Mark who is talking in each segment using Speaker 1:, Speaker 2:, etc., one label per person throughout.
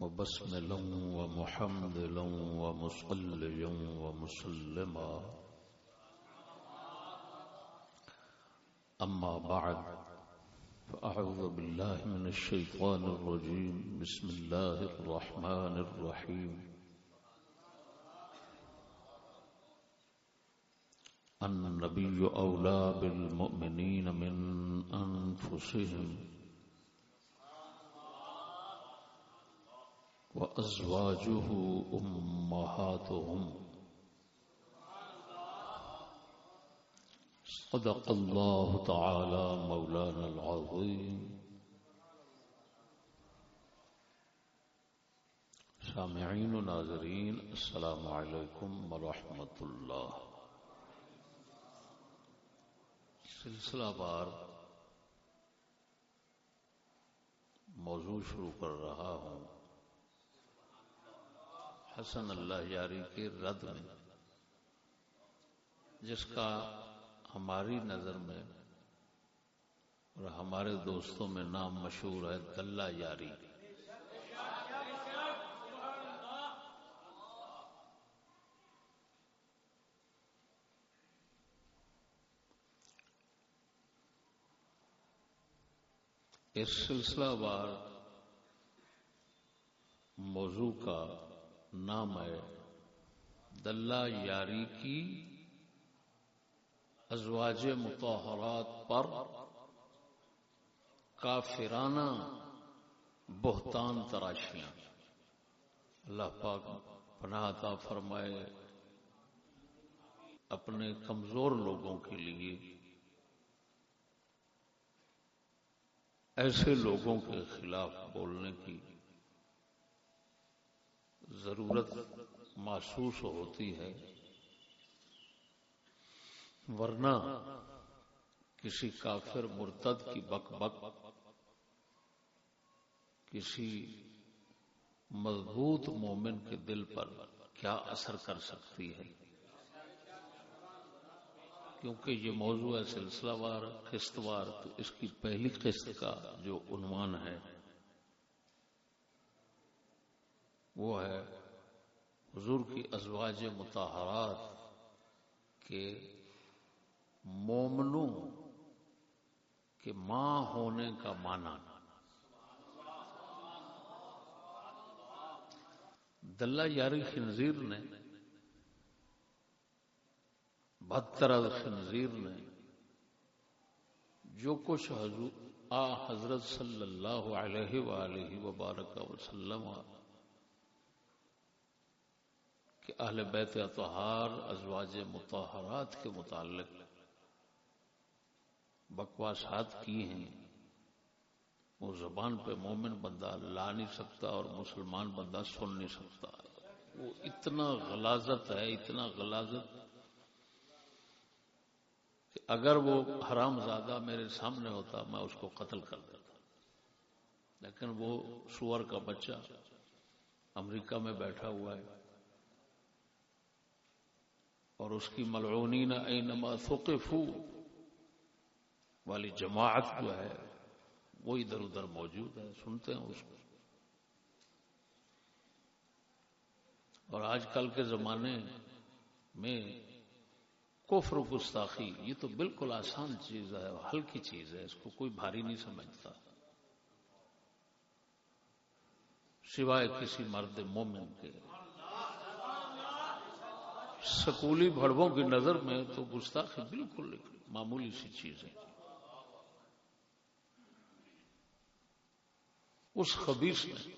Speaker 1: وبسملا ومحمدلا ومصليا ومسلما. أما بعد، فأعوذ بالله من الشيطان الرجيم. بسم الله الرحمن الرحيم. النبي أولى بالمؤمنين من أنفسهم. وأزواجه أمهاتهم. صدق الله تعالى مولانا العظيم. سامعين وناظرين السلام عليكم ورحمة الله سلسلہ بار موضوع شروع کر رہا ہوں. حسن اللہ یاری کے رد میں، جس کا ہماری نظر میں اور ہمارے دوستوں میں نام مشہور ہے دلہ یاری۔ اس سلسلہ وار موضوع کا نام ہے۔ دلہ یاری کی ازواج متحرات پر کافرانہ بہتان تراشیاں۔ اللہ پاک پناہ عطا فرمائے اپنے کمزور لوگوں کے لیے۔ ایسے لوگوں کے خلاف بولنے کی ضرورت محسوس ہوتی ہے۔ ورنہ کسی کافر مرتد کی بک بک کسی مضبوط مومن کے دل پر کیا اثر کر سکتی ہے؟ کیونکہ یہ موضوع ہے سلسلہ وار، قسط وار، تو اس کی پہلی قسط کا جو عنوان ہے۔ وہ ہے حضور کی ازواج متحرات کے مومنوں کے ماں ہونے کا معنی۔ دلہ یاری خنزیر نے بہتر خنزیر نے جو کچھ حضور آ حضرت صلی اللہ علیہ وآلہ وبارک وسلم کہ اہل بیت اطہار ازواج متحرات کے متعلق بکواسات کی ہیں۔ وہ زبان پہ مومن بندہ لا نہیں سکتا اور مسلمان بندہ سن نہیں سکتا۔ وہ اتنا غلازت ہے، اتنا غلازت کہ اگر وہ حرام زادہ میرے سامنے ہوتا میں اس کو قتل کر دیتا۔ لیکن وہ سور کا بچہ امریکہ میں بیٹھا ہوا ہے۔ اور اس کی ملعونین اینما ثقفو والی جماعت جو ہے، وہ ادھر ادھر موجود ہے سنتے ہیں اس کو۔ اور آج کل کے زمانے میں کفر گستاخی، یہ تو بالکل آسان چیز ہے، ہلکی چیز ہے، اس کو کوئی بھاری نہیں سمجھتا۔ سوائے کسی مرد مومن کے۔ سکولی بڑبوں کی نظر میں تو گستاخی بالکل معمولی سی چیز ہے اس خبیص نے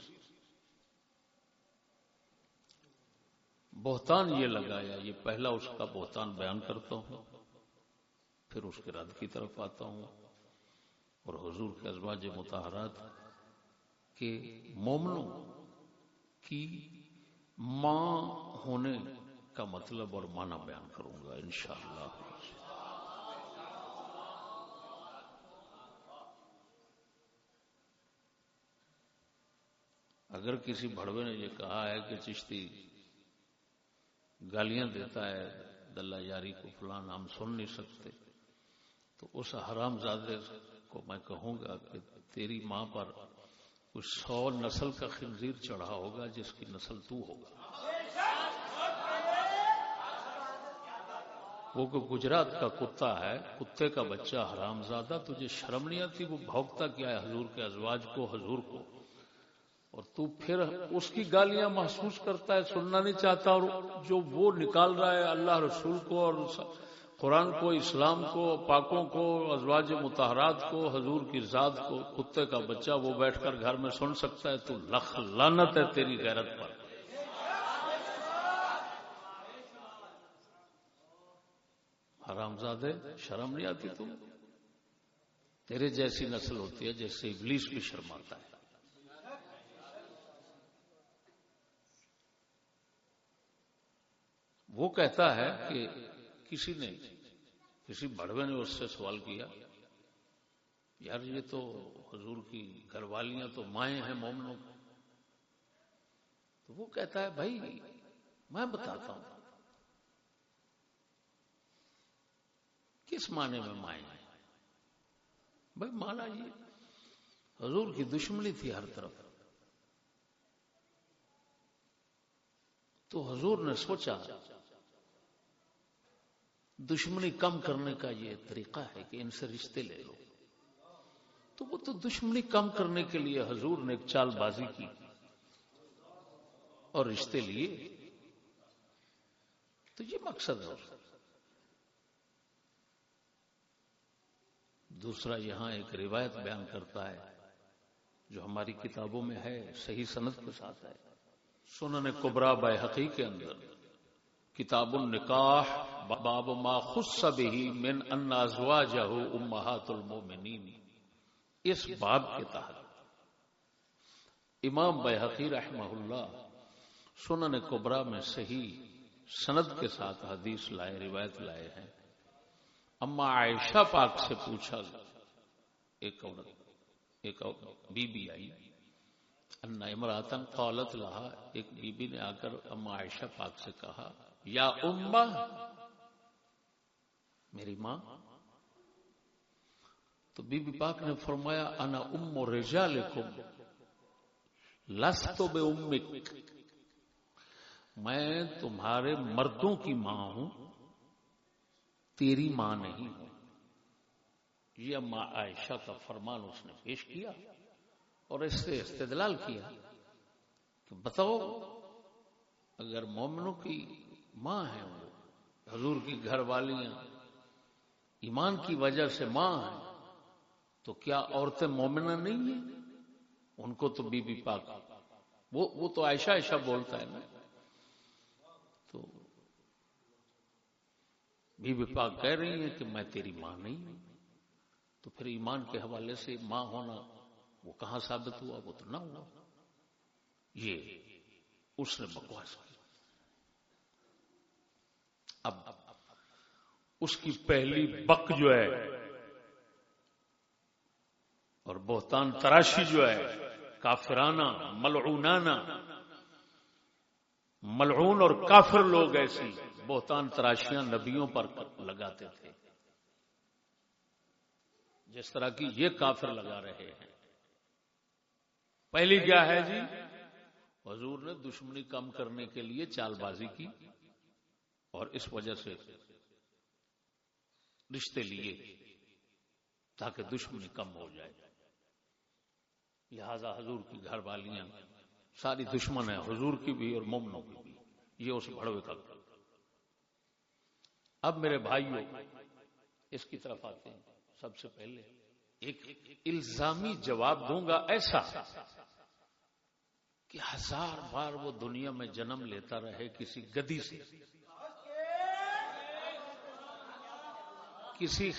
Speaker 1: بہتان یہ لگایا، یہ پہلا اس کا بہتان بیان کرتا ہوں، پھر اس کے رد کی طرف آتا ہوں۔ اور حضور کے ازواج متحرات کے مومنوں کی ماں ہونے کا مطلب اور معنی بیان کروں گا انشاءاللہ۔ اگر کسی بڑوے نے یہ کہا ہے کہ چشتی گالیاں دیتا ہے، دلہ یاری کو فلان، ہم سن نہیں سکتے، تو اس حرام زادے کو میں کہوں گا کہ تیری ماں پر کوئی سو نسل کا خنزیر چڑھا ہوگا، جس کی نسل تو ہوگا۔ وہ کوئی گجرات کا کتا ہے، کتے کا بچہ حرام زادہ تجھے شرم نہیں آتی؟ وہ بھوکتا کیا ہے حضور کے ازواج کو، حضور کو؟ اور تو پھر اس کی گالیاں محسوس کرتا ہے، سننا نہیں چاہتا، اور جو وہ نکال رہا ہے اللہ رسول کو اور قرآن کو، اسلام کو، پاکوں کو، ازواج متحرات کو، حضور کی ذات کو، کتے کا بچہ، وہ بیٹھ کر گھر میں سن سکتا ہے، تو لخ لانت ہے تیری غیرت پر۔ حرام زادے شرم نہیں آتی تم؟ تیرے جیسی نسل ہوتی ہے جیسے ابلیس بھی شرماتا ہے۔ وہ کہتا ہے کہ کسی نے کسی بڑوے نے اس سے سوال کیا، یار یہ تو حضور کی گھر والیاں تو مائیں ہیں مومنوں تو وہ کہتا ہے، بھائی میں بتاتا ہوں۔ کس معنی میں مائیں؟ بھائی مانا یہ جی، حضور کی دشمنی تھی ہر طرف۔ تو حضور نے سوچا، دشمنی کم کرنے کا یہ طریقہ ہے کہ ان سے رشتے لے لو۔ تو وہ تو دشمنی کم کرنے کے لیے حضور نے ایک چال بازی کی اور رشتے لیے۔ تو یہ مقصد ہے۔ دوسرا یہاں ایک روایت بیان کرتا ہے، جو ہماری کتابوں میں ہے، صحیح صنعت کے ساتھ ہے۔ سنن کبرا بے کے اندر، کتاب النکاح باب ما خص به من ان ازواجه امهات المؤمنین۔ اس باب کے تحت، امام بیحقی رحمہ اللہ سنن کبرا میں صحیح سند کے ساتھ حدیث لائے، روایت لائے ہیں۔ اما عائشہ پاک سے پوچھا ایک عورت، ایک بی بی آئی۔ انا امراتن قالت لہا، ایک بی بی نے آ کر اما عائشہ پاک سے کہا، یا امہ، میری ماں۔ تو بی بی پاک نے فرمایا، انا ام رجالکم، لستو بے امک۔ میں تمہارے مردوں کی ماں ہوں۔ تیری ماں نہیں ہوں۔ یہ ماں عائشہ کا فرمان اس نے پیش کیا اور اس سے استدلال کیا کہ بتاؤ، اگر مومنوں کی ماں ہیں وہ، حضور کی گھر والیاں ایمان کی وجہ سے ماں ہیں، تو کیا عورتیں مومنہ نہیں ہیں؟ ان کو تو بی بی پاک، وہ وہ تو عائشہ عائشہ بولتا ہے نا تو بی بی پاک کہہ رہی ہیں کہ میں تیری ماں نہیں ہوں۔ تو پھر ایمان کے حوالے سے ماں ہونا وہ کہاں ثابت ہوا؟ وہ تو نہ ہوا۔ یہ اس نے بکواس کی۔ اب اس کی پہلی بک جو ہے اور بہتان تراشی جو ہے، کافرانہ، ملعونانہ، ملعون اور کافر لوگ ایسی بہتان تراشیاں نبیوں پر لگاتے تھے۔ جس طرح کی یہ کافر لگا رہے ہیں۔ پہلی کیا ہے جی؟ حضور نے دشمنی کم کرنے کے لیے چال بازی کی اور اس وجہ سے رشتے لیے تاکہ دشمنی کم ہو جائے۔ لہذا حضور کی گھر والیاں ساری دشمن ہیں، حضور کی بھی اور مومنوں کی بھی۔ یہ اس بڑوے کا اب میرے بھائیوں اس کی طرف آتے ہیں۔ سب سے پہلے ایک الزامی جواب دوں گا ایسا کہ ہزار بار وہ دنیا میں جنم لیتا رہے کسی گدی سے۔ کسی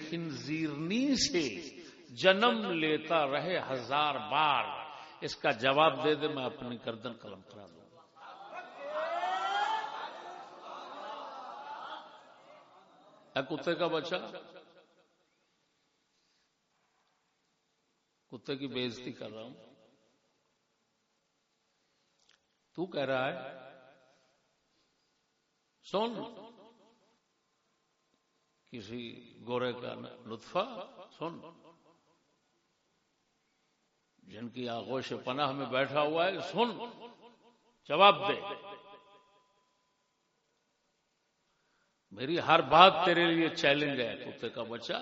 Speaker 1: خنزیرنی سے جنم لیتا رہے ہزار بار۔ اس کا جواب دے دے، میں اپنی گردن قلم کرا دوں۔ کتے کا بچہ؟ کتے کی بےزتی کر رہا ہوں۔ تو کہہ رہا ہے، سن، کسی گورے کا لطفہ، سن۔ جن کی آغوش پناہ میں بیٹھا ہوا ہے، سن۔ جواب دے۔ میری ہر بات تیرے لیے چیلنج ہے، کتے کا بچہ۔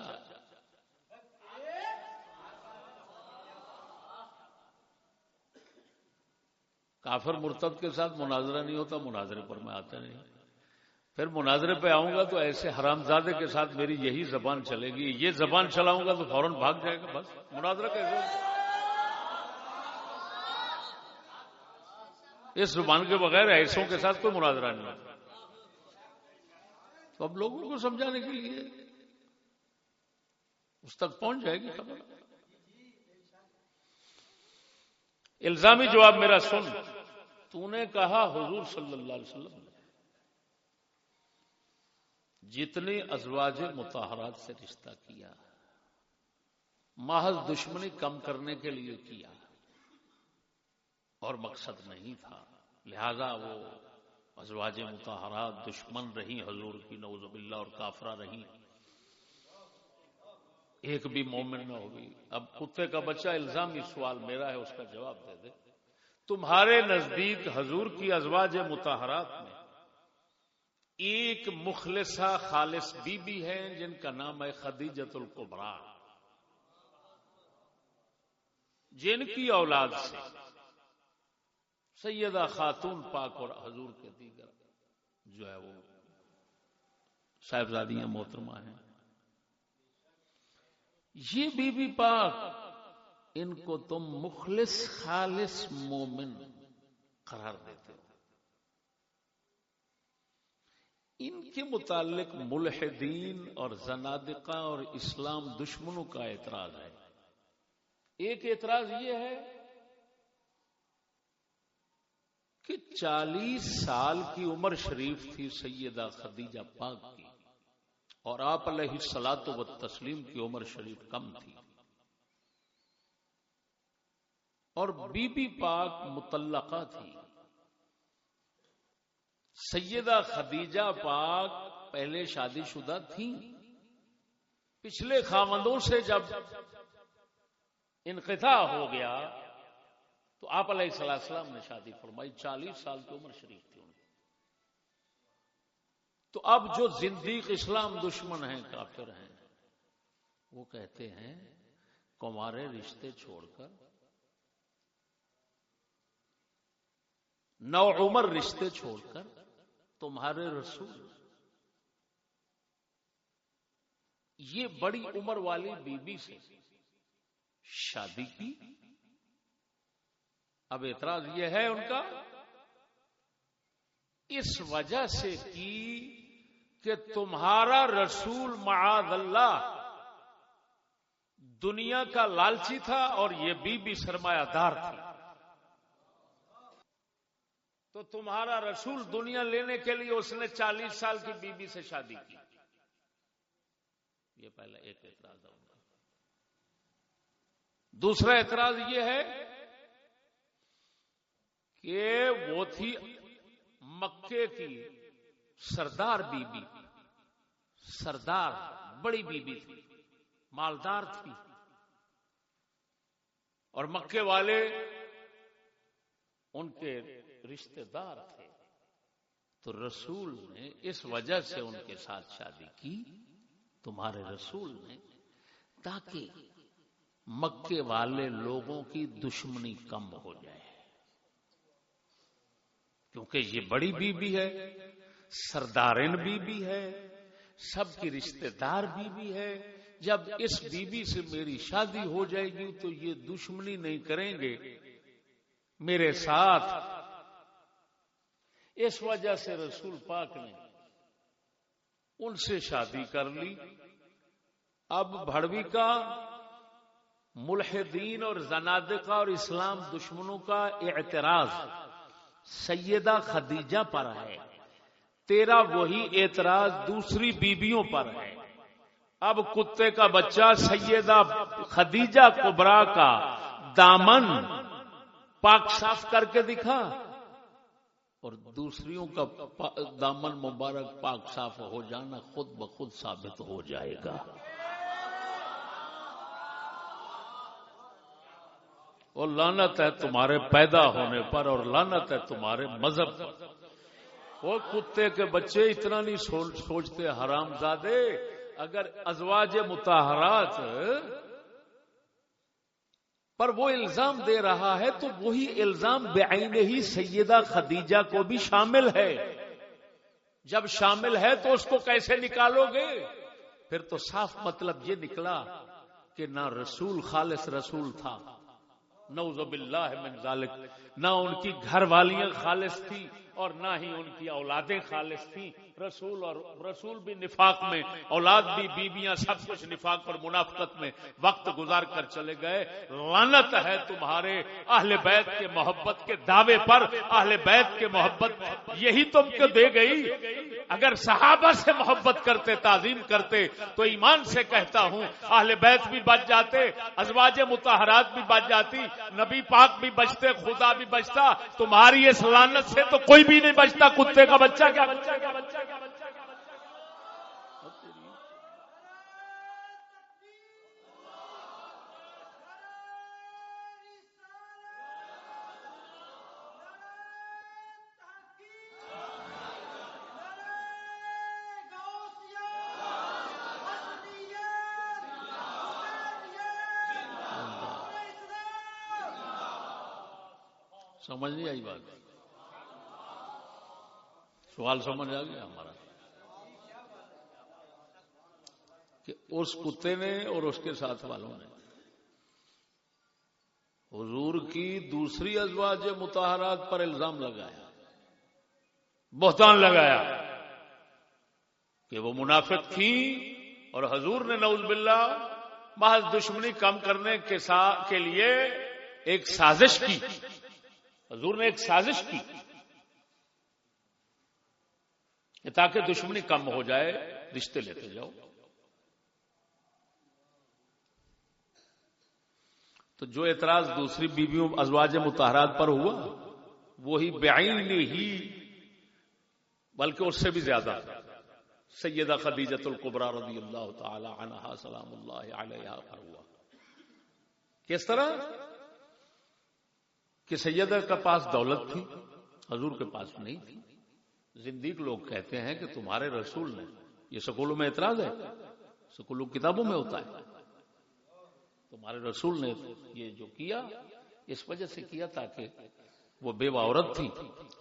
Speaker 1: کافر مرتد کے ساتھ مناظرہ نہیں ہوتا، مناظرے پر میں آتا نہیں۔ پھر مناظرے پہ آؤں گا تو ایسے حرام زادے کے ساتھ میری یہی زبان چلے گی۔ یہ زبان چلاؤں گا تو فوراً بھاگ جائے گا، بس۔ مناظرہ کیسے اس زبان کے بغیر ایسوں کے ساتھ کوئی مناظرہ نہیں ہوتا۔ تو اب لوگوں کو سمجھانے کے لیے اس تک پہنچ جائے گی خبر۔ الزامی جواب میرا سن۔ تو نے کہا حضور صلی اللہ علیہ وسلم نے جتنی ازواج متحرات سے رشتہ کیا محض دشمنی کم کرنے کے لیے کیا اور مقصد نہیں تھا لہذا وہ ازواج متحرات دشمن رہی حضور کی نوز باللہ اور کافرہ رہی ایک بھی مومن نہ ہوگی۔ اب کتے کا بچہ الزامی سوال میرا ہے، اس کا جواب دے دے۔ تمہارے نزدیک حضور کی ازواج متحرات میں ایک مخلصہ خالص بی بی ہے جن کا نام ہے خدیجت القبرا۔ جن کی اولاد سے۔ سیدہ خاتون پاک اور حضور کے دیگر جو ہے وہ صاحبزادیاں، محترمہ ہیں۔ یہ بی بی پاک، ان کو تم مخلص، خالص مومن قرار دیتے ہو۔ ان کے متعلق ملحدین اور زنادقہ اور اسلام دشمنوں کا اعتراض ہے۔ ایک اعتراض یہ ہے کہ چالیس سال کی عمر شریف تھی سیدہ خدیجہ پاک کی اور آپ علیہ سلاط و تسلیم کی عمر شریف کم تھی اور بی بی پاک متعلقہ تھی سیدہ خدیجہ پاک پہلے شادی شدہ تھی پچھلے خامندوں سے جب انقطاع ہو گیا تو آپ علیہ السلام نے شادی فرمائی، چالیس سال کی عمر شریف تھی ان تو اب جو زندگی اسلام دشمن ہیں، کافر ہیں، وہ کہتے ہیں، کمارے رشتے چھوڑ کر، نو عمر رشتے چھوڑ کر تمہارے رسول۔ یہ بڑی عمر والی بیوی بی سے شادی کی اب اعتراض یہ ہے ان کا اس وجہ سے کی کہ تمہارا رسول معاذ اللہ دنیا کا لالچی تھا اور یہ بی بی سرمایہ دار تھی تو تمہارا رسول دنیا لینے کے لیے اس نے چالیس سال کی بی بی سے شادی کی۔ یہ پہلا ایک اعتراض ہوگا دوسرا اعتراض یہ ہے کہ وہ تھی مکے کی سردار بی بی سردار، بڑی بی بی تھی، مالدار تھی۔ اور مکے والے ان کے رشتے دار تھے۔ تو رسول نے اس وجہ سے ان کے ساتھ شادی کی، تمہارے رسول نے، تاکہ مکے والے لوگوں کی دشمنی کم ہو جائے۔ کیونکہ یہ بڑی بی بی ہے سردارن بی بی ہے، سب کی رشتہ دار بی بی ہے۔ جب اس بی بی سے میری شادی ہو جائے گی تو یہ دشمنی نہیں کریں گے۔ میرے ساتھ۔ اس وجہ سے رسول پاک نے ان سے شادی کر لی۔ اب بھڑوی کا، ملحدین اور زنادقہ اور اسلام دشمنوں کا اعتراض۔ سیدہ خدیجہ پر ہے۔ تیرا وہی اعتراض دوسری بیویوں پر ہے۔ اب کتے کا بچہ سیدہ خدیجہ کبرا کا دامن پاک صاف کر کے دکھا۔ اور دوسریوں کا دامن مبارک پاک صاف ہو جانا خود بخود ثابت ہو جائے گا۔ وہ لانت ہے تمہارے پیدا ہونے پر اور لانت ہے تمہارے مذہب پر۔ وہ کتے کے بچے اتنا نہیں سوچتے، حرام زادے، اگر ازواج متحرات پر وہ الزام دے رہا ہے تو وہی الزام بے ہی سیدہ خدیجہ کو بھی شامل ہے۔ جب شامل ہے تو اس کو کیسے نکالو گے؟ پھر تو صاف مطلب یہ نکلا کہ نہ رسول خالص رسول تھا۔ نعوذ باللہ من ذالک نہ ان کی گھر والیاں خالص تھی اور نہ ہی ان کی اولادیں خالص تھیں۔ رسول اور رسول بھی نفاق میں، اولاد بھی، بیویاں سب کچھ نفاق اور منافقت میں وقت گزار کر چلے گئے۔ لانت ہے تمہارے اہل بیت کے محبت کے دعوے پر۔ اہل بیت کے محبت، یہی تم کو دے گئی۔ اگر صحابہ سے محبت کرتے، تعظیم کرتے، تو ایمان سے کہتا ہوں، اہل بیت بھی بچ جاتے، ازواج متحرات بھی بچ جاتی، نبی پاک بھی بچتے، خدا بھی بچتا۔ تمہاری اس لانت سے تو کوئی بھی نہیں بچتا، کتے کا بچہ کیا؟ بچہ کیا بچہ کیا سمجھ نہیں آئی بات۔ سوال سمجھ آ گیا ہمارا۔ کہ اس کتے نے اور اس کے ساتھ والوں نے۔ حضور کی دوسری ازواج متحرات پر الزام لگایا۔ بہتان لگایا۔ کہ وہ منافق تھی اور حضور نے نوز باللہ محض دشمنی کم کرنے کے کے لیے ایک سازش کی۔ حضور نے ایک سازش کی کہ تاکہ دشمنی کم ہو جائے، رشتے لیتے جاؤ۔ تو جو اعتراض دوسری بیویوں ازواج متحرات پر ہوا، وہی بعین ہی، بلکہ اس سے بھی زیادہ۔ سیدہ خدیجت القبرا رضی اللہ تعالی عنہ سلام اللہ علیہ پر ہوا۔ کس طرح؟ کہ سیدہ کا پاس دولت تھی، حضور کے پاس نہیں تھی۔ زندگی لوگ کہتے ہیں کہ تمہارے رسول نے، یہ سکولوں میں اعتراض ہے، سکولوں کتابوں میں ہوتا ہے۔ تمہارے رسول نے یہ جو کیا، اس وجہ سے کیا تاکہ وہ بیوہ عورت تھی۔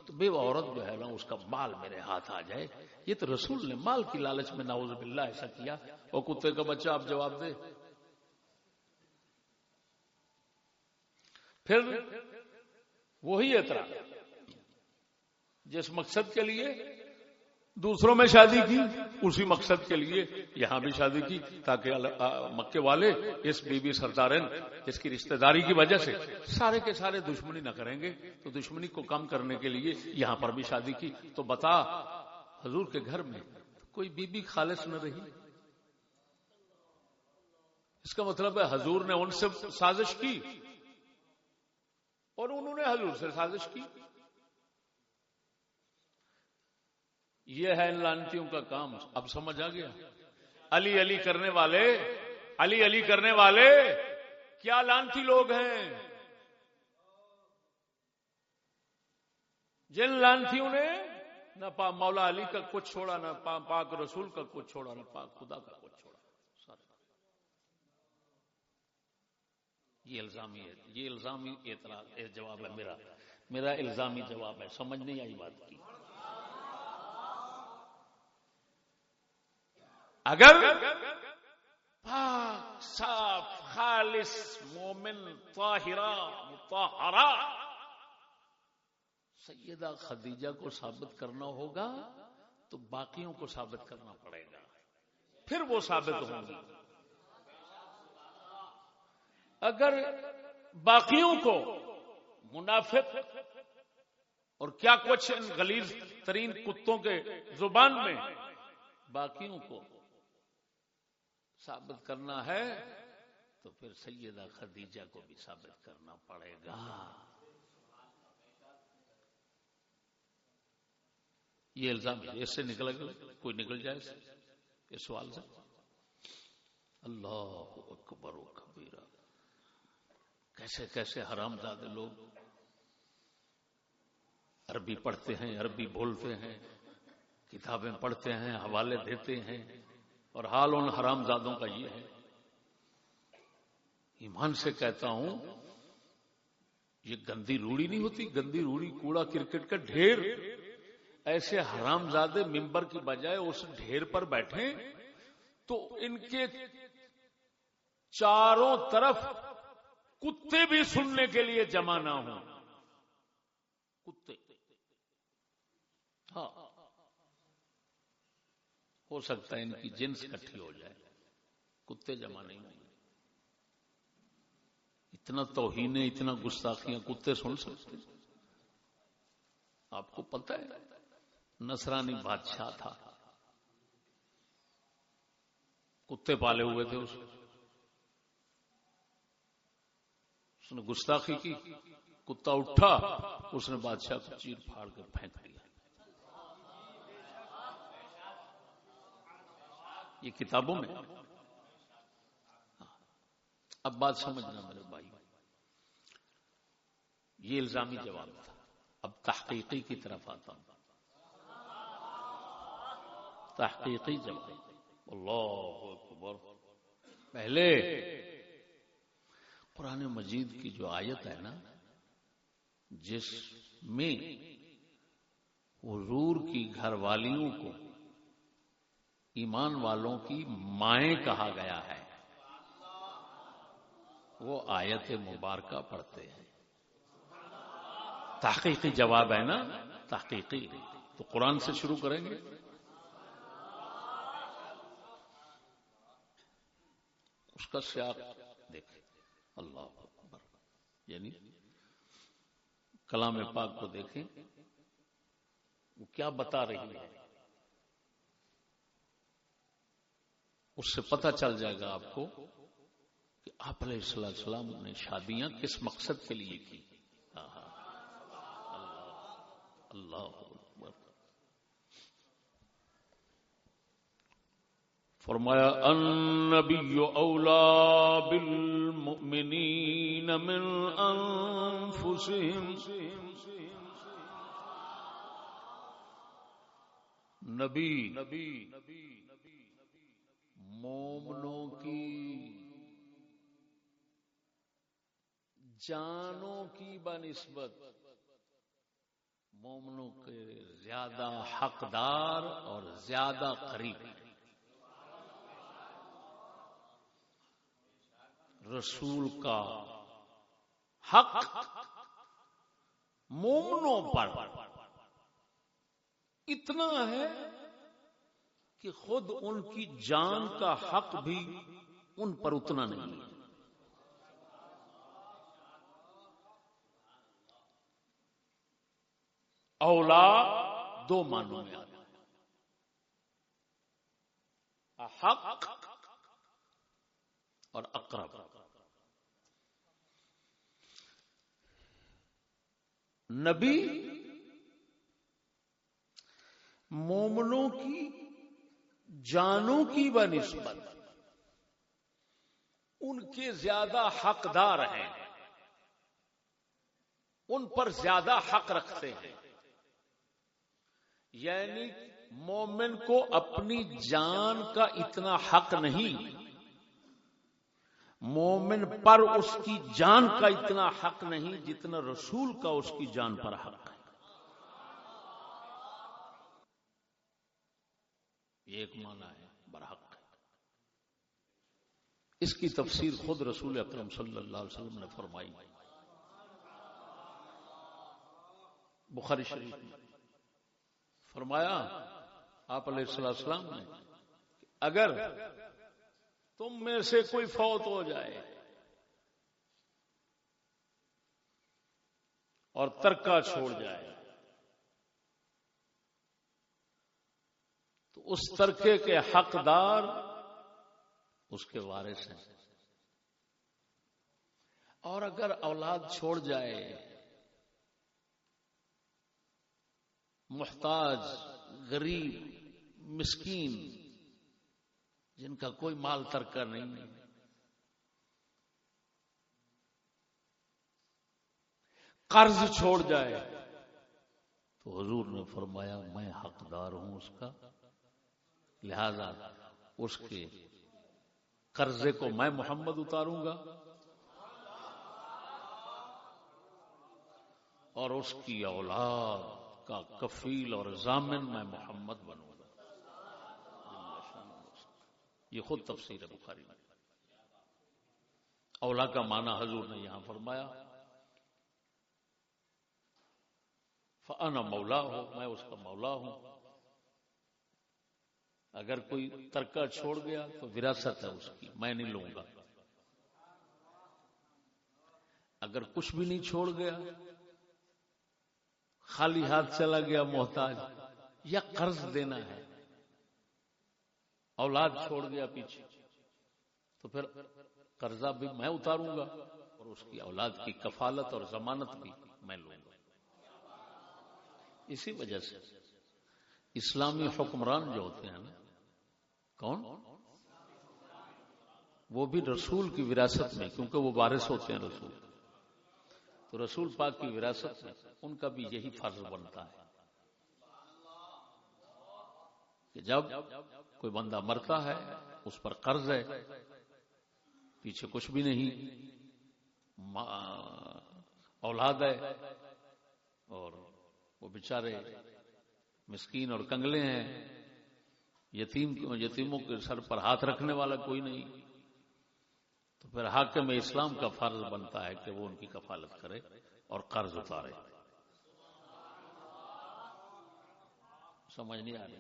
Speaker 1: تو بیوہ عورت جو ہے نا، اس کا مال میرے ہاتھ آ جائے۔ یہ تو رسول نے مال کی لالچ میں ناوز باللہ ایسا کیا۔ اور کتے کا بچہ آپ جواب دے۔ پھر وہی اعتراض۔ جس مقصد کے لیے؟ دوسروں میں شادی کی، اسی مقصد کے لیے، یہاں بھی شادی کی، تاکہ مکے والے اس بی بی سردارن، اس کی رشتہ داری کی وجہ سے سارے کے سارے دشمنی نہ کریں گے۔ تو دشمنی کو کم کرنے کے لیے یہاں پر بھی شادی کی۔ تو بتا، حضور کے گھر میں کوئی بی بی خالص نہ رہی؟ اس کا مطلب ہے حضور نے ان سے سازش کی اور انہوں نے حضور سے سازش کی۔ یہ ہے ان لانتیوں کا کام۔ اب سمجھ آ گیا۔ علی علی کرنے والے، علی علی کرنے والے، کیا لانتی لوگ ہیں؟ جن لانتیوں نے نہ پا مولا علی کا کچھ چھوڑا، نہ پا پاک رسول کا کچھ چھوڑا، نہ پاک خدا کا کچھ چھوڑا۔ یہ الزامی ہے، یہ الزامی اعتراض جواب ہے میرا۔ میرا الزامی جواب ہے۔ سمجھ نہیں آئی بات کی۔ اگر پاک، صاف، خالص، مومن، طاہرہ، مطہرہ سیدہ خدیجہ کو ثابت کرنا ہوگا تو باقیوں کو ثابت کرنا پڑے گا۔ پھر وہ ثابت ہوں گی اگر باقیوں کو منافق اور کیا کچھ ان غلیظ ترین کتوں کے زبان میں باقیوں کو ثابت کرنا ہے تو پھر سیدہ خدیجہ کو بھی ثابت کرنا پڑے گا۔ یہ الزام ہے، اس سے نکل کوئی نکل جائے اس سوال سے۔ اللہ اکبر و کبیرہ۔ کیسے کیسے حرام زادے لوگ عربی پڑھتے ہیں، عربی بولتے ہیں، کتابیں پڑھتے ہیں، حوالے دیتے ہیں۔ اور حال ان حرام زادوں کا یہ ہے ایمان سے کہتا ہوں، یہ گندی روڑی نہیں ہوتی، گندی روڑی، کوڑا کرکٹ کا ڈھیر۔ ایسے حرام زادے ممبر کی بجائے اس ڈھیر پر بیٹھے تو ان کے چاروں طرف کتے بھی سننے کے لیے جمع نہ ہوں۔ کتے۔ ہاں۔ ہو سکتا ہے ان کی جنس کٹھی ہو جائے۔ کتے جمع نہیں ہوں اتنا توہین اتنا گستاخیاں کتے سن سکتے آپ کو پتہ ہے، نصرانی بادشاہ تھا۔ کتے پالے ہوئے تھے اس۔ اس نے گستاخی کی، کتا اٹھا، اس نے بادشاہ کو چیر پھاڑ کر پھینک دیا یہ کتابوں میں۔ اب بات سمجھنا میرے بھائی۔ یہ الزامی جواب تھا۔ اب تحقیقی کی طرف آتا ہوں۔ تحقیقی جواب۔ اللہ اکبر۔ پہلے قرآن مجید کی جو آیت ہے نا، جس میں حضور کی گھر والیوں کو ایمان والوں کی مائیں کہا گیا ہے۔ وہ آیت مبارکہ پڑھتے ہیں۔ تحقیقی جواب ہے نا؟ تحقیقی۔ تو قرآن سے شروع کریں گے۔ اس کا سیاق دیکھیں۔ اللہ اکبر۔ یعنی کلام پاک کو دیکھیں۔ وہ کیا بتا رہی ہے؟ اس سے پتہ چل جائے گا آپ کو کہ آپ علیہ السلام نے شادیاں کس مقصد کے لیے کی۔ اللہ فرمایا، النبی اولا بالمؤمنین من انفسهم نبی نبی نبی مومنوں کی جانوں کی بنسبت مومنوں کے زیادہ حقدار اور زیادہ قریب۔ رسول کا حق مومنوں پر اتنا ہے کہ خود ان کی جان کا حق بھی ان پر اتنا نہیں ہے۔ اولا دو مانوں میں آتا حق اور اقرب۔ نبی مومنوں کی جانوں کی بنسبت ان کے زیادہ حقدار ہیں۔ ان پر زیادہ حق رکھتے ہیں۔ یعنی مومن کو اپنی جان کا اتنا حق نہیں۔ مومن پر اس کی جان کا اتنا حق نہیں جتنا رسول کا اس کی جان پر حق ہے۔ یہ ایک معنی ہے، برحق۔ اس کی تفسیر خود رسول اکرم صلی اللہ علیہ وسلم نے فرمائی۔ بخاری شریف میں۔ فرمایا، آپ علیہ السلام نے اگر تم میں سے کوئی فوت ہو جائے اور ترکا چھوڑ جائے تو اس ترکے کے حقدار اس کے وارث ہیں۔ اور اگر اولاد چھوڑ جائے، محتاج، غریب، مسکین، جن کا کوئی مال ترکا نہیں قرض چھوڑ جائے، تو حضور نے فرمایا، میں حقدار ہوں اس کا۔ لہذا اس کے قرضے کو میں محمد اتاروں گا اور اس کی اولاد کا کفیل اور ضامن میں محمد بنوں گا۔ یہ خود تفسیر ہے بخاری میں۔ اولا کا معنی حضور نے یہاں فرمایا فانا مولا ہو میں اس کا مولا ہوں۔ اگر کوئی ترکہ چھوڑ گیا تو وراثت ہے اس کی، میں نہیں لوں گا۔ اگر کچھ بھی نہیں چھوڑ گیا، خالی ہاتھ چلا گیا محتاج، یا قرض دینا ہے، اولاد چھوڑ گیا پیچھے، تو پھر قرضہ بھی میں اتاروں گا اور اس کی اولاد کی کفالت اور ضمانت بھی میں لوں گا۔ اسی وجہ سے اسلامی حکمران جو ہوتے ہیں نا کون؟ وہ بھی رسول کی وراثت میں، کیونکہ وہ وارث ہوتے ہیں رسول۔ تو رسول پاک کی وراثت میں ان کا بھی یہی فرض بنتا ہے کہ جب کوئی بندہ مرتا ہے، اس پر قرض ہے، پیچھے کچھ بھی نہیں اولاد ہے اور وہ بےچارے مسکین اور کنگلے ہیں یتیم یتیموں کے سر پر ہاتھ رکھنے والا کوئی نہیں۔ تو پھر حاکم اسلام کا فرض بنتا ہے کہ وہ ان کی کفالت کرے اور قرض اتارے۔ سمجھ نہیں آ رہی۔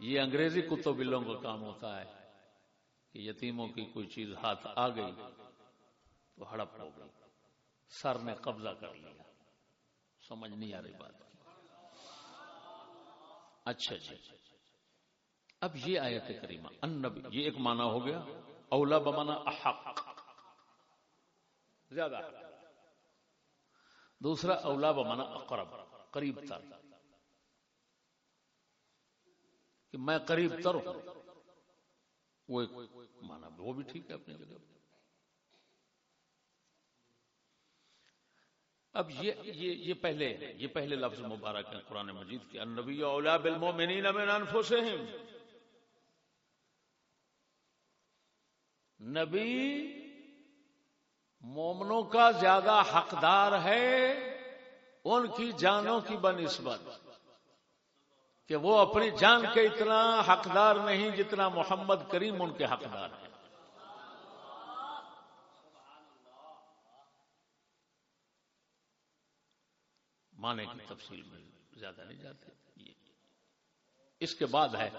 Speaker 1: یہ انگریزی کتوں بلوں کا کام ہوتا ہے کہ یتیموں کی کوئی چیز ہاتھ آ گئی تو ہڑپ ہو گئی۔ سر نے قبضہ کر لیا۔ سمجھ نہیں آ رہی بات۔ اچھا جی۔ اب یہ آیت کریمہ النبی یہ ایک معنی ہو گیا، اولا بمانا احق۔ زیادہ۔ دوسرا، اولا بمانا اقرب، قریب تر۔ کہ میں قریب تر ہوں۔ وہ ایک مانا وہ بھی ٹھیک ہے اپنی جگہ۔ اب یہ یہ یہ پہلے یہ پہلے لفظ مبارک ہے قرآن مجید کے النبی اولا بالمؤمنین من انفسہم۔ نبی مومنوں کا زیادہ حقدار ہے ان کی جانوں کی بنسبت کہ وہ اپنی جان کے اتنا حقدار نہیں جتنا محمد کریم ان کے حقدار ہیں۔ مانے کی تفصیل میں زیادہ نہیں جاتے۔ اس کے بعد ہے۔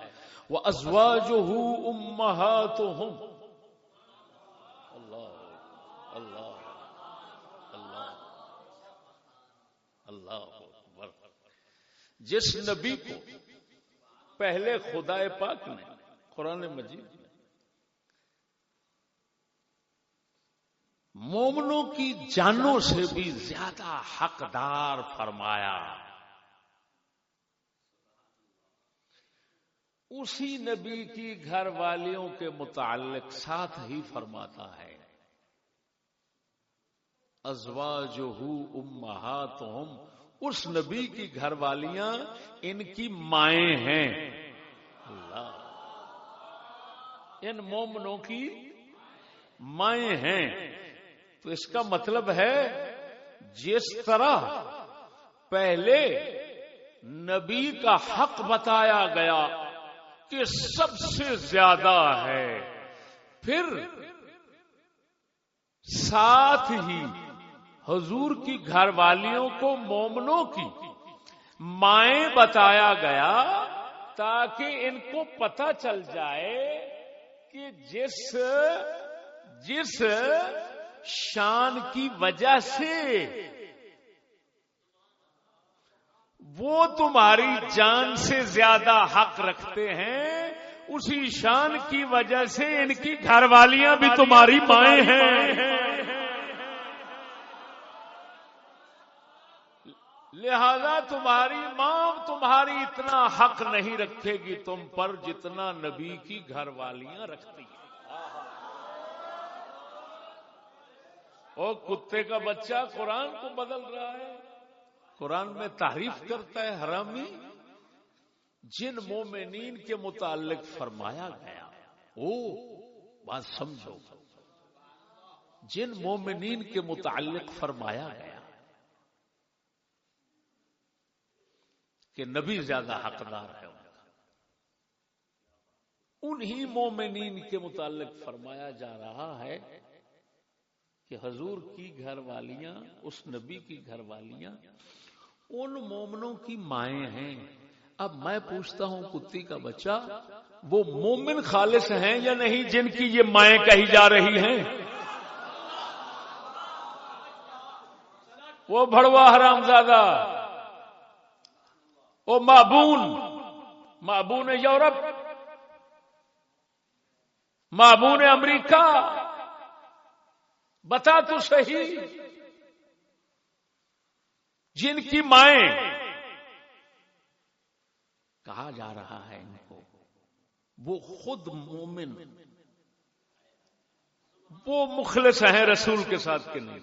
Speaker 1: وہ ازوا جو ہوں اللہ اللہ جس نبی کو پہلے خدا پاک نے قرآن مجید میں مومنوں کی جانوں سے بھی زیادہ حقدار فرمایا، اسی نبی کی گھر والیوں کے متعلق ساتھ ہی فرماتا ہے۔ ازوا جو ہوں اس نبی کی گھر والیاں ان کی مائیں ہیں۔ اللہ۔ ان مومنوں کی مائیں ہیں۔ تو اس کا مطلب ہے، جس طرح پہلے نبی کا حق بتایا گیا کہ سب سے زیادہ ہے، پھر ساتھ ہی حضور کی گھر والیوں کو مومنوں کی۔ مائیں بتایا گیا تاکہ ان کو پتہ چل جائے کہ جس جس شان کی وجہ سے وہ تمہاری جان سے زیادہ حق رکھتے ہیں، اسی شان کی وجہ سے ان کی گھر والیاں بھی تمہاری مائیں ہیں۔ لہذا تمہاری ماں تمہاری اتنا حق نہیں رکھے گی تم پر جتنا نبی کی گھر والیاں رکھتی ہیں۔ اور کتے کا بچہ قرآن کو بدل رہا ہے۔ قرآن میں تعریف کرتا ہے حرامی۔ جن مومنین کے متعلق فرمایا گیا، او بات سمجھو۔ جن مومنین کے متعلق فرمایا گیا۔ کہ نبی زیادہ حقدار ہے۔ انہی مومنین کے متعلق فرمایا جا رہا ہے کہ حضور کی گھر والیاں، اس نبی کی گھر والیاں، ان مومنوں کی مائیں ہیں۔ اب میں پوچھتا ہوں، کتی کا بچہ، وہ مومن خالص ہیں یا نہیں جن کی یہ مائیں کہی جا رہی ہیں؟ وہ بڑوا حرام زادہ۔ وہ معبون. معبون یورپ. معبون امریکہ. بتا تو صحیح. جن کی مائیں. کہا جا رہا ہے ان کو. وہ خود مومن. وہ مخلص ہیں رسول کے ساتھ کے نہیں.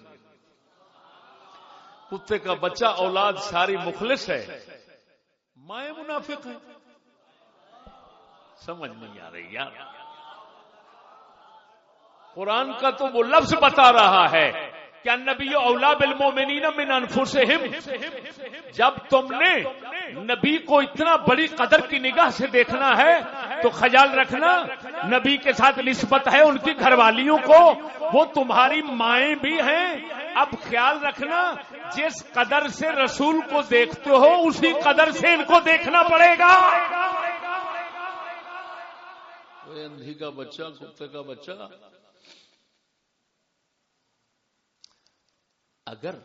Speaker 1: کتے کا بچہ اولاد ساری مخلص ہے. مائیں منافق ہیں سمجھ نہیں آ رہی یار۔ قرآن کا تو وہ لفظ بتا رہا ہے کیا نبی اولا بالمومنین من انفسہم۔ جب تم نے نبی کو اتنا بڑی قدر کی نگاہ سے دیکھنا ہے، تو خیال رکھنا، نبی کے ساتھ نسبت ہے ان کی گھر والیوں کو۔ وہ تمہاری مائیں بھی ہیں۔ اب خیال رکھنا جس قدر سے رسول کو دیکھتے ہو، اسی قدر سے ان کو دیکھنا پڑے گا۔ اندھی کا بچہ، کتے کا بچہ۔ اگر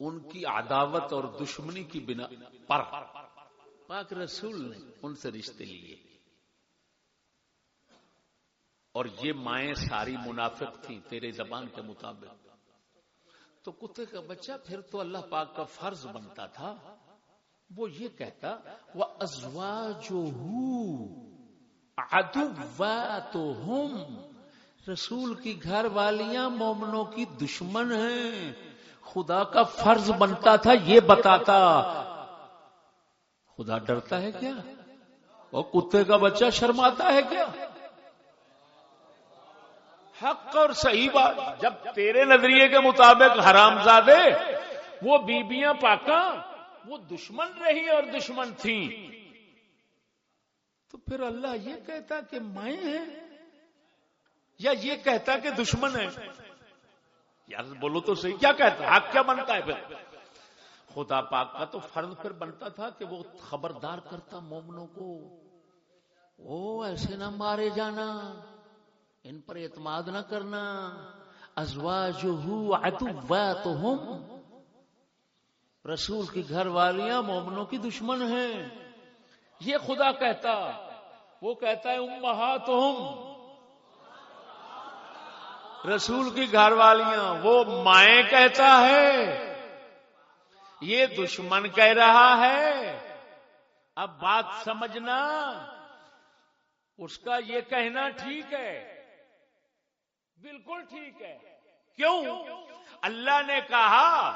Speaker 1: ان کی عداوت اور دشمنی کی بنا پر، پاک رسول نے ان سے رشتے لیے۔ اور یہ مائیں ساری منافق تھیں تیرے زبان کے مطابق۔ تو کتے کا بچہ پھر تو اللہ پاک کا فرض بنتا تھا۔ وہ یہ کہتا وہ ازوا جو تو ہوں رسول کی گھر والیاں مومنوں کی دشمن ہیں۔ خدا کا فرض بنتا تھا، یہ بتاتا۔ خدا ڈرتا ہے کیا؟ اور کتے کا بچہ شرماتا ہے کیا؟ حق اور صحیح بات۔ جب تیرے نظریے کے مطابق حرام زادے وہ بیبیاں پاکاں، وہ دشمن رہی اور دشمن تھی۔ تو پھر اللہ یہ کہتا کہ مائیں ہیں یا یہ کہتا کہ دشمن ہے یار بولو تو صحیح، کیا کہتا؟ حق کیا بنتا ہے پھر؟ خدا پاک کا تو فرض پھر بنتا تھا کہ وہ خبردار کرتا مومنوں کو۔ او ایسے نہ مارے جانا۔ ان پر اعتماد نہ کرنا۔ ازوا جو تو رسول کی گھر والیاں مومنوں کی دشمن ہیں۔ یہ خدا کہتا، وہ کہتا ہے امہات ہم رسول کی گھر والیاں، وہ مائیں کہتا ہے۔ یہ دشمن کہہ رہا ہے۔ اب بات سمجھنا، اس کا یہ کہنا ٹھیک ہے۔ بالکل ٹھیک ہے۔ کیوں؟ اللہ نے کہا،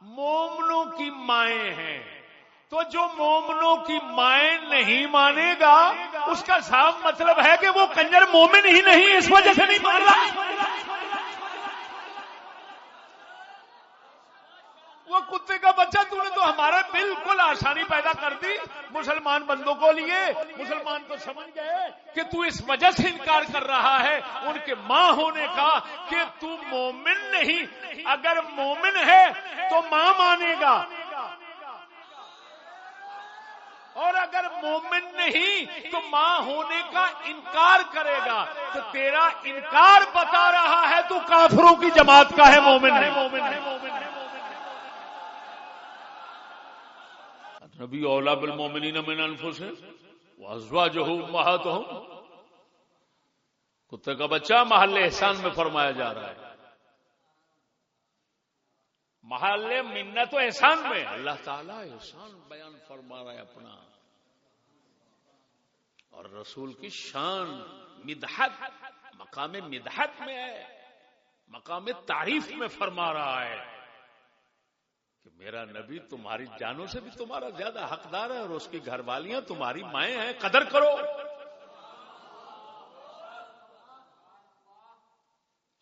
Speaker 1: مومنوں کی مائیں ہیں۔ تو جو مومنوں کی مائیں نہیں مانے گا، اس کا صاف مطلب ہے کہ وہ کنجر مومن ہی نہیں، اس وجہ سے نہیں مان رہا وہ کتے کا بچہ تو نے تو ہمارا بالکل آسانی پیدا کر دی۔ مسلمان بندوں کو لیے۔ مسلمان تو سمجھ گئے کہ تو اس وجہ سے انکار کر رہا ہے، ان کے ماں ہونے کا کہ تو مومن نہیں۔ اگر مومن ہے تو ماں مانے گا۔ اور اگر مومن نہیں تو ماں ہونے کا انکار کرے گا۔ تو تیرا انکار بتا رہا ہے تو کافروں کی جماعت کا ہے مومن۔ ہے مومن ہے نبی اولا بالمومنین من انفسهم وازواجهم امهاتهم کتے کا بچہ محل احسان میں فرمایا جا رہا ہے۔ محل منت و احسان میں۔ اللہ تعالیٰ احسان بیان فرما رہا ہے اپنا۔ اور رسول کی شان مدحت، مقام مدحت میں ہے۔ مقام تعریف میں فرما رہا ہے۔ کہ میرا نبی تمہاری جانوں سے بھی تمہارا زیادہ حقدار ہے اور اس کی گھر والیاں تمہاری مائیں ہیں، قدر کرو۔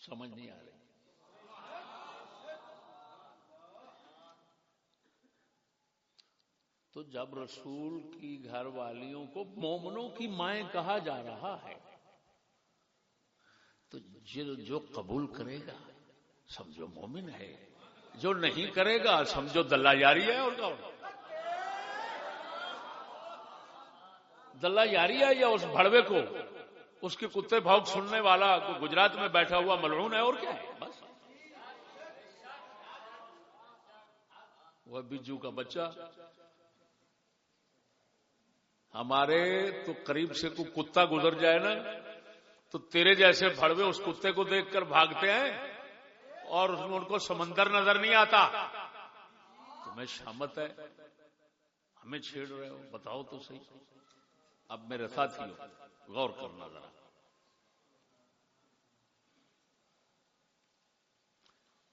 Speaker 1: سمجھ نہیں آ رہی۔ تو جب رسول کی گھر والیوں کو مومنوں کی مائیں کہا جا رہا ہے، تو جو قبول کرے گا، سمجھو مومن ہے۔ جو نہیں کرے گا، سمجھو دلہ یاری ہے اور دلہ یاری ہے یا اس بڑوے کو؟ اس کے کتے بھوک سننے والا گجرات میں بیٹھا ہوا ملعون ہے اور کیا ہے؟ بس۔ وہ بجو کا بچہ۔ ہمارے تو قریب سے کوئی کتا گزر جائے نا، تو تیرے جیسے بھڑوے اس کتے کو دیکھ کر بھاگتے ہیں۔ اور اس میں ان کو سمندر نظر نہیں آتا۔ تمہیں شامت ہے۔ ہمیں چھیڑ رہے ہو۔ بتاؤ تو صحیح۔ اب میرے ساتھ ہی غور کرنا ذرا۔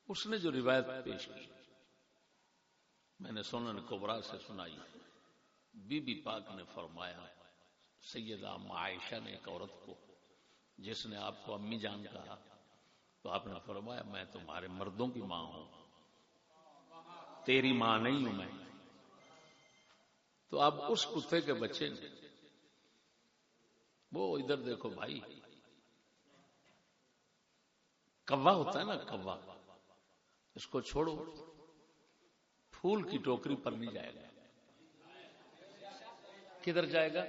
Speaker 1: اس نے جو روایت پیش کی، میں نے سونن کوبرا سے سنائی۔ بی بی پاک نے فرمایا، سیدہ عائشہ نے ایک عورت کو، جس نے آپ کو امی جان کہا تو آپ نے فرمایا، میں تمہارے مردوں کی ماں ہوں۔ تیری ماں نہیں ہوں میں۔ تو اب اس کتے کے بچے نے وہ ادھر دیکھو بھائی۔ کوا ہوتا ہے نا کوا۔ اس کو چھوڑو۔ پھول کی ٹوکری پر نہیں جائے گا۔ کدھر جائے گا؟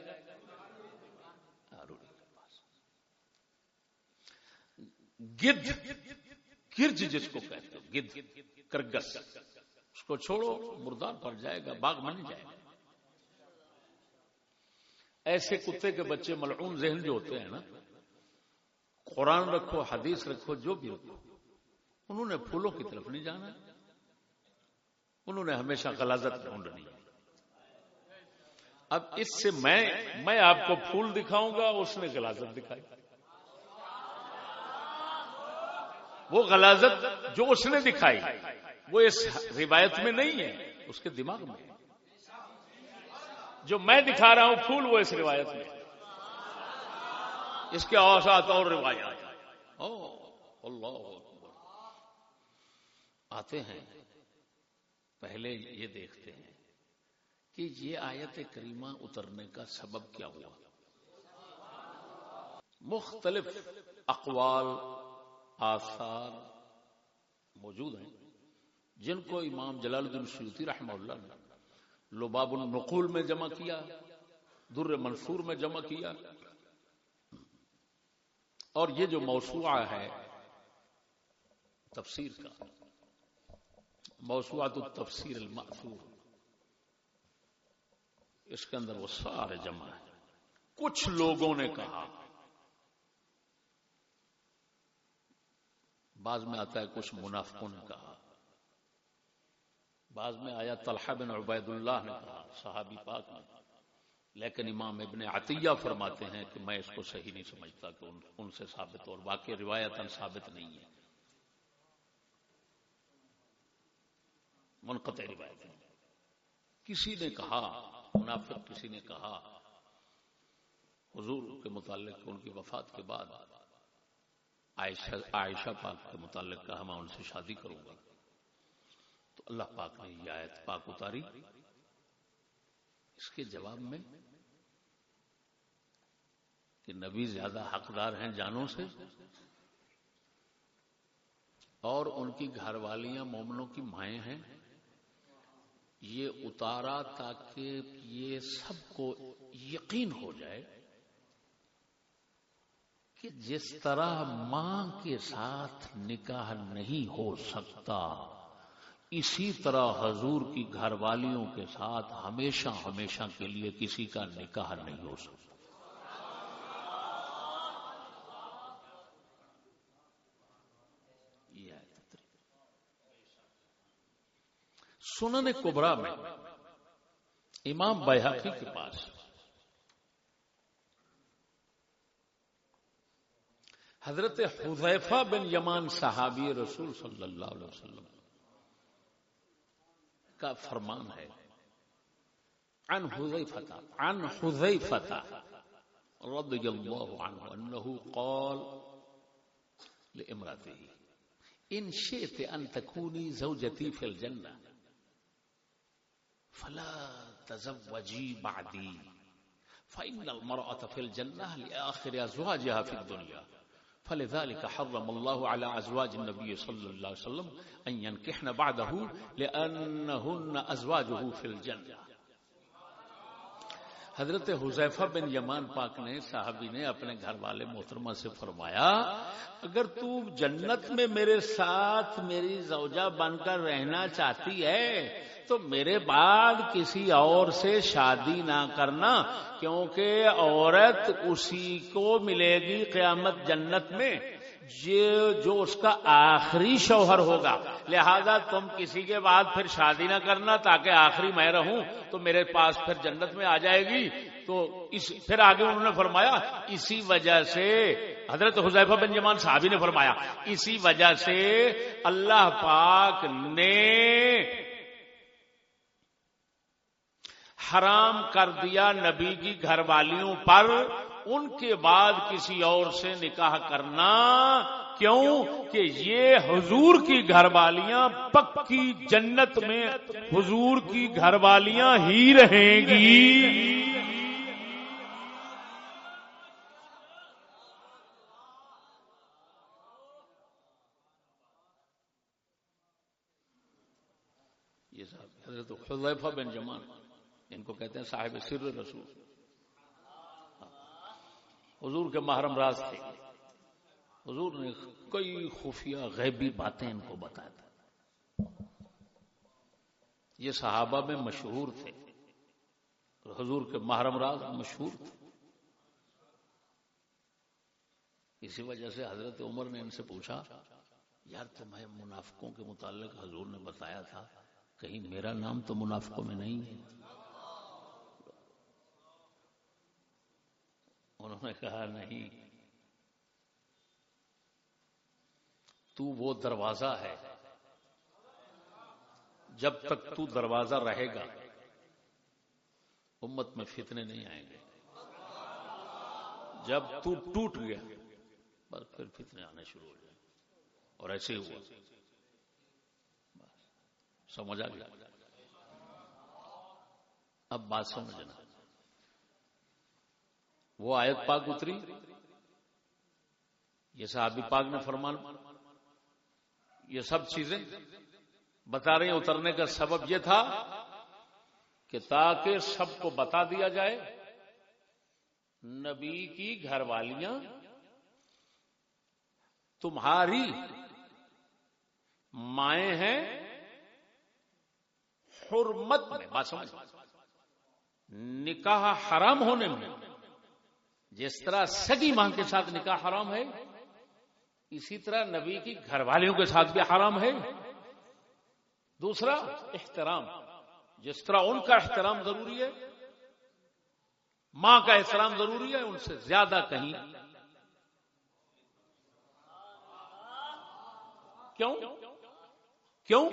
Speaker 1: گد، گرج جس کو کہتے گد، کرگس۔ اس کو چھوڑو، مردار پر جائے گا، باغ میں نہیں جائے گا۔ ایسے کتے کے بچے ملعون ذہن جو ہوتے ہیں نا، قرآن رکھو، حدیث رکھو، جو بھی رکھو، انہوں نے پھولوں کی طرف نہیں جانا۔ انہوں نے ہمیشہ غلازت ڈھونڈنی اب اس سے میں میں آپ کو پھول دکھاؤں گا، اس نے غلازت دکھائی۔ وہ غلازت جو اس نے دکھائی، وہ اس روایت میں نہیں ہے، اس کے دماغ میں جو میں دکھا رہا ہوں، پھول وہ اس روایت میں اس کے اوسات اور روایات۔ اللہ آتے ہیں۔ پہلے یہ دیکھتے ہیں کہ یہ آیت کریمہ اترنے کا سبب کیا ہوا۔ مختلف اقوال آثار موجود ہیں جن کو امام جلال الدین سیوتی رحمہ اللہ نے لباب النقول میں جمع کیا، در منصور میں جمع کیا۔ اور یہ جو موسوعہ ہے تفسیر کا، موسوعات التفسیر المأثور، اس کے اندر وہ سارے جمع ہیں۔ کچھ لوگوں نے کہا بعض میں آتا ہے کچھ منافقوں نے کہا۔ بعض میں آیا طلحہ بن عبید اللہ نے کہا، صحابی پاک نے۔ لیکن امام ابن عطیہ فرماتے ہیں کہ میں اس کو صحیح نہیں سمجھتا کہ ان سے ثابت اور باقی روایت ثابت نہیں ہے۔ منقطع روایت کسی نے کہا، منافق کسی نے کہا، حضور کے متعلق ان کی وفات کے بعد عائشہ عائشہ پاک کے متعلق کہا میں ان سے شادی کروں گا۔ تو اللہ پاک نے یہ آیت پاک اتاری۔ اس کے جواب میں کہ نبی زیادہ حقدار ہیں جانوں سے اور ان کی گھر والیاں مومنوں کی مائیں ہیں۔ یہ اتارا تاکہ یہ سب کو یقین ہو جائے۔ کہ جس طرح ماں کے ساتھ نکاح نہیں ہو سکتا، اسی طرح حضور کی گھر والیوں کے ساتھ ہمیشہ ہمیشہ کے لیے کسی کا نکاح نہیں ہو سکتا۔ سنن کبرا میں امام بحقی کے پاس حضرت حذیفہ بن یمان صحابی رسول صلی اللہ علیہ وسلم کا فرمان ہے۔ عن حذیفہ عن حذیفہ رضی اللہ عنہ، انہو قال لامراته، ان شئت ان تكوني زوجتي في الجنه فلا تزوجي بعدي فان المراه في الجنه لاخر ازواجها في الدنيا فلذلك حرم الله على ازواج النبي صلى الله عليه وسلم ان ينكحن بعده لانهن ازواجه في الجنه حضرت حذیفہ بن یمان پاک نے صحابی نے اپنے گھر والے محترمہ سے فرمایا، اگر تو جنت میں میرے ساتھ میری زوجہ بن کر رہنا چاہتی ہے، تو میرے بعد کسی اور سے شادی نہ کرنا، کیونکہ عورت اسی کو ملے گی قیامت جنت میں۔ جو اس کا آخری شوہر ہوگا، لہذا تم کسی کے بعد پھر شادی نہ کرنا تاکہ آخری میں رہوں، تو میرے پاس پھر جنت میں آ جائے گی۔ تو اس، پھر آگے انہوں نے فرمایا، اسی وجہ سے، حضرت حضیفہ بن جمان صحابی نے فرمایا، اسی وجہ سے اللہ پاک نے حرام کر دیا نبی کی گھر والیوں پر۔ ان کے بعد کسی اور سے نکاح کرنا کیوں کہ یہ حضور کی گھر والیاں پکی جنت میں حضور کی گھر والیاں ہی رہیں گی۔ یہ صاحب حضرت حضیفہ بن جمان، ان کو کہتے ہیں صاحب سر رسول۔ حضور کے محرم راز تھے۔ حضور نے کئی خفیہ غیبی باتیں ان کو بتایا تھا یہ صحابہ میں مشہور تھے۔ حضور کے محرم راز مشہور تھے۔ اسی وجہ سے حضرت عمر نے ان سے پوچھا، یار تمہیں منافقوں کے متعلق حضور نے بتایا تھا، کہیں میرا نام تو منافقوں میں نہیں ہے۔ انہوں نے کہا، نہیں، تو وہ دروازہ ہے۔ جب تک تو دروازہ رہے گا، امت میں فتنے نہیں آئیں گے۔ جب تو ٹوٹ گیا بس پھر فتنے آنے شروع ہو جائیں۔ اور ایسے ہوا۔ سمجھ آ گیا۔ اب بات سمجھنا۔ وہ آیت پاک اتری؟ یہ صحابی پاک نے فرمان یہ سب چیزیں بتا رہی اترنے کا سبب یہ تھا کہ تاکہ سب کو بتا دیا جائے، نبی کی گھر والیاں تمہاری مائیں ہیں، حرمت میں، بات سمجھ، نکاح حرام ہونے میں جس طرح سگی ماں کے ساتھ نکاح حرام ہے، اسی طرح نبی کی گھر والیوں کے ساتھ بھی حرام ہے۔ دوسرا، احترام۔ جس طرح ان کا احترام ضروری ہے، ماں کا احترام ضروری ہے، ان سے زیادہ کہیں۔ کیوں؟ کیوں؟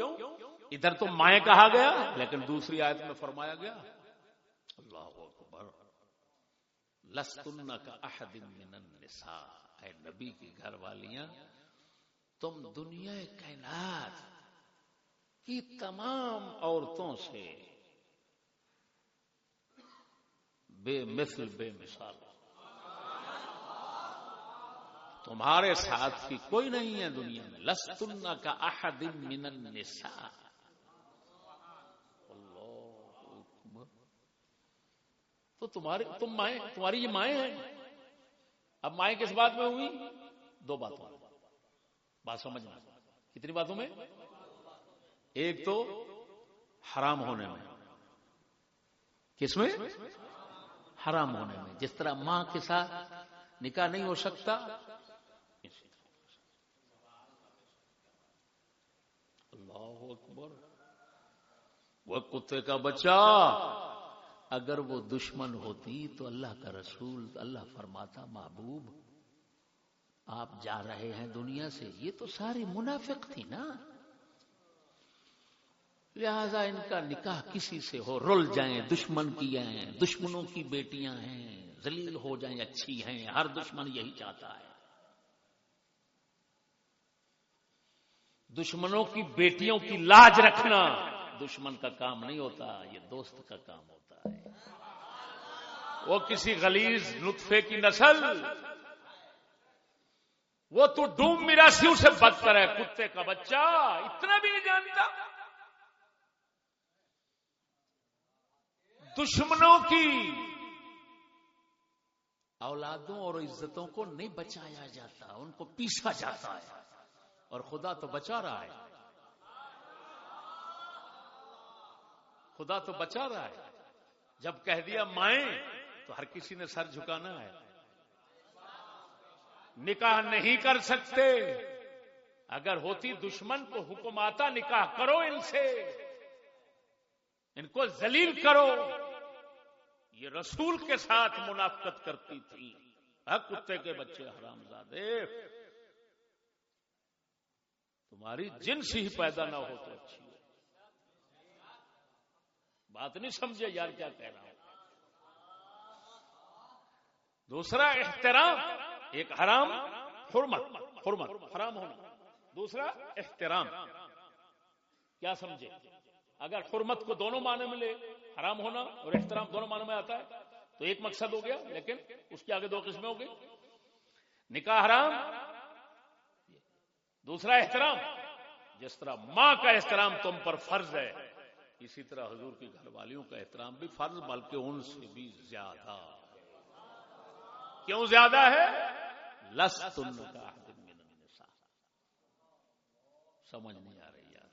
Speaker 1: ادھر تو مائیں کہا گیا، لیکن دوسری آیت میں فرمایا گیا۔ اللہ لستن کا احد من النساء۔ اے نبی کی گھر والیاں، تم دنیا کائنات کی تمام عورتوں سے بے مثل، بے مثال۔ تمہارے ساتھ کی کوئی نہیں ہے دنیا میں۔ لستن کا احد من النساء۔ تو تمہاری تم مائیں تمہاری یہ مائیں ہیں۔ اب مائیں کس بات میں ہوئی؟ دو باتوں بات سمجھنا۔ کتنی باتوں میں؟ ایک تو حرام ہونے میں۔ کس میں؟ حرام ہونے میں۔ جس طرح ماں کے ساتھ نکاح نہیں ہو سکتا۔ اللہ اکبر۔ وہ کتے کا بچہ۔ اگر وہ دشمن ہوتی تو اللہ کا رسول، اللہ فرماتا، محبوب، آپ جا رہے ہیں دنیا سے. یہ تو ساری منافق تھی نا۔ لہذا ان کا نکاح کسی سے ہو، رل جائیں، دشمن کی ہیں، دشمنوں کی بیٹیاں ہیں، ذلیل ہو جائیں، اچھی ہیں، ہر دشمن یہی چاہتا ہے۔ دشمنوں کی بیٹیوں کی لاج رکھنا، دشمن کا کام نہیں ہوتا، یہ دوست کا کام ہوتا۔ وہ کسی غلیظ نطفے کی نسل، وہ تو ڈوم میراسی سے بدتر ہے، کتے کا بچہ، اتنا بھی نہیں جانتا۔ دشمنوں کی اولادوں اور عزتوں کو نہیں بچایا جاتا، ان کو پیسا جاتا ہے۔ اور خدا تو بچا رہا ہے۔ خدا تو بچا رہا ہے۔ جب کہہ دیا مائیں، تو ہر کسی نے سر جھکانا ہے۔ نکاح نہیں کر سکتے۔ اگر ہوتی دشمن کو حکم آتا نکاح کرو ان سے۔ ان کو ذلیل کرو۔ یہ رسول کے ساتھ منافقت کرتی تھی۔ کتے کے بچے حرام زادے تمہاری جنس ہی پیدا نہ ہو تو اچھی۔ بات نہیں سمجھے یار کیا کہہ رہا ہوں۔ دوسرا احترام، ایک حرام، حرمت حرمت، حرام ہونا۔ دوسرا احترام۔ کیا سمجھے؟ اگر حرمت کو دونوں معنی میں لے حرام ہونا اور احترام دونوں معنی میں آتا ہے، تو ایک مقصد ہو گیا، لیکن اس کے آگے دو قسمیں ہو گئی۔ نکاح حرام، دوسرا احترام۔ جس طرح ماں کا احترام تم پر فرض ہے اسی طرح حضور کی گھر والیوں کا احترام بھی فرض، بلکہ ان سے بھی زیادہ۔ کیوں زیادہ ہے؟ لس تم کا سمجھ نہیں آ رہی یار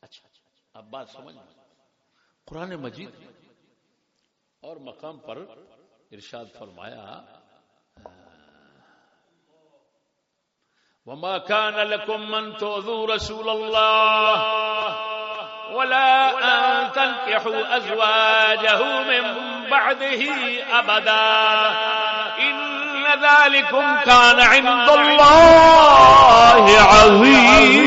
Speaker 1: اچھا،, اچھا اچھا۔ اب بات سمجھ۔ قرآن مجید اور مقام پر ارشاد فرمایا وما كان لكم من تؤذوا رسول الله ولا أن تنكحوا أزواجه من بعده أبدا. إن ذلكم كان عند الله عظيما.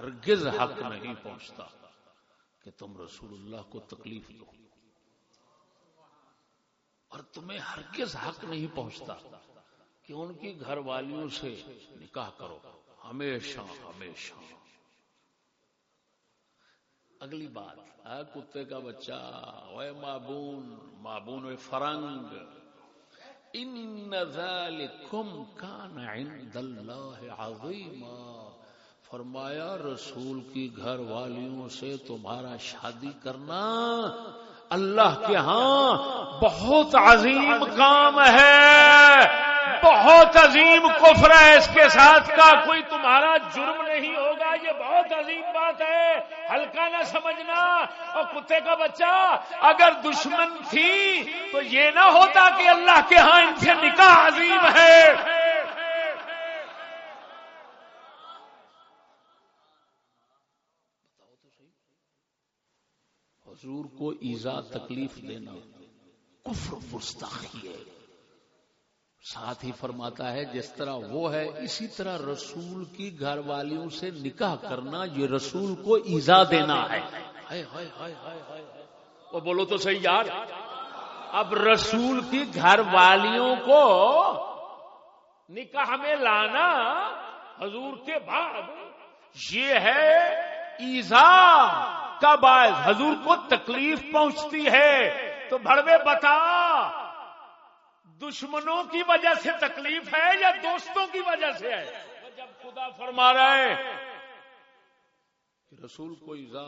Speaker 1: ہرگز حق نہیں پہنچتا کہ تم رسول اللہ کو تکلیف دو۔ اور تمہیں ہرگز حق نہیں پہنچتا کہ ان کی گھر والیوں سے نکاح کرو۔ ہمیشہ ہمیشہ۔ اگلی بات اے کتے کا بچہ اے معبون معبون فرنگ۔ ان ذالکم کان عند اللہ عظیمہ فرمایا رسول کی گھر والیوں سے تمہارا شادی کرنا اللہ کے ہاں بہت عظیم کام ہے۔ بہت عظیم کفر ہے۔ اس کے ساتھ کا کوئی تمہارا جرم نہیں ہوگا۔ یہ بہت عظیم بات ہے۔ ہلکا نہ سمجھنا۔ اور کتے کا بچہ اگر دشمن تھی تو یہ نہ ہوتا کہ اللہ کے ہاں ان سے نکاح عظیم ہے۔ حضور کو ایزا تکلیف دینا کفر گستاخی ہے۔ ساتھ ہی فرماتا ہے، جس طرح وہ ہے، اسی طرح رسول کی گھر والیوں سے نکاح کرنا یہ رسول کو ایزا دینا ہے۔ وہ بولو تو صحیح یار۔ اب رسول کی گھر والیوں کو نکاح میں لانا حضور کے بعد یہ ہے ایزا۔ کا باعث حضور کو تکلیف پہنچتی ہے۔ تو بڑوے بتا، دشمنوں کی وجہ سے تکلیف ہے یا دوستوں کی وجہ سے ہے؟ جب خدا فرما رہا ہے کہ رسول کو ایزا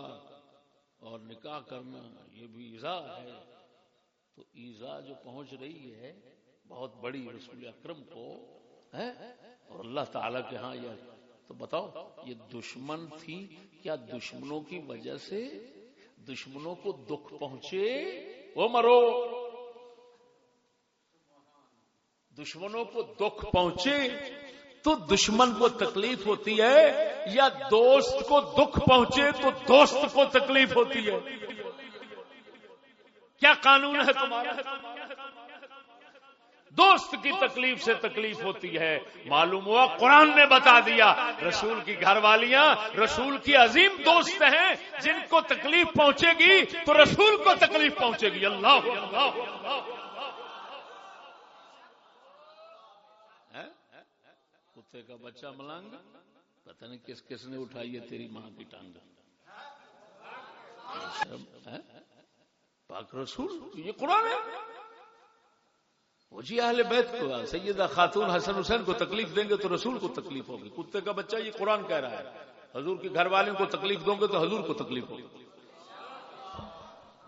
Speaker 1: اور نکاح کرنا یہ بھی ایزا ہے، تو ایزا جو پہنچ رہی ہے، بہت بڑی رسول اکرم کو ہے اور اللہ تعالی کے ہاں یہ تو بتاؤ، یہ دشمن تھی کیا دشمنوں کی وجہ سے دشمنوں کو دکھ پہنچے؟ وہ مرو۔ دشمنوں کو دکھ پہنچے تو دشمن کو تکلیف ہوتی ہے، یا دوست کو دکھ پہنچے تو دوست کو تکلیف ہوتی ہے؟ کیا قانون ہے تمہارا؟ دوست کی تکلیف سے تکلیف ہوتی ہے۔ معلوم ہوا قرآن نے بتا دیا رسول کی گھر والیاں رسول کی عظیم دوست ہیں۔ جن کو تکلیف پہنچے گی تو رسول کو تکلیف پہنچے گی۔ اللہ کتے کا بچہ ملانگ پتہ نہیں کس کس نے اٹھائی ہے تیری ماں کی ٹانگ۔ پاک رسول؟ یہ قرآن ہے۔ وہ جی اہل بیت کو سیدہ خاتون حسن حسین کو تکلیف دیں گے تو رسول کو تکلیف ہوگی۔ کتے کا بچہ یہ قرآن کہہ رہا ہے۔ حضور کے گھر والوں کو تکلیف دوں گے تو حضور کو تکلیف ہوگی۔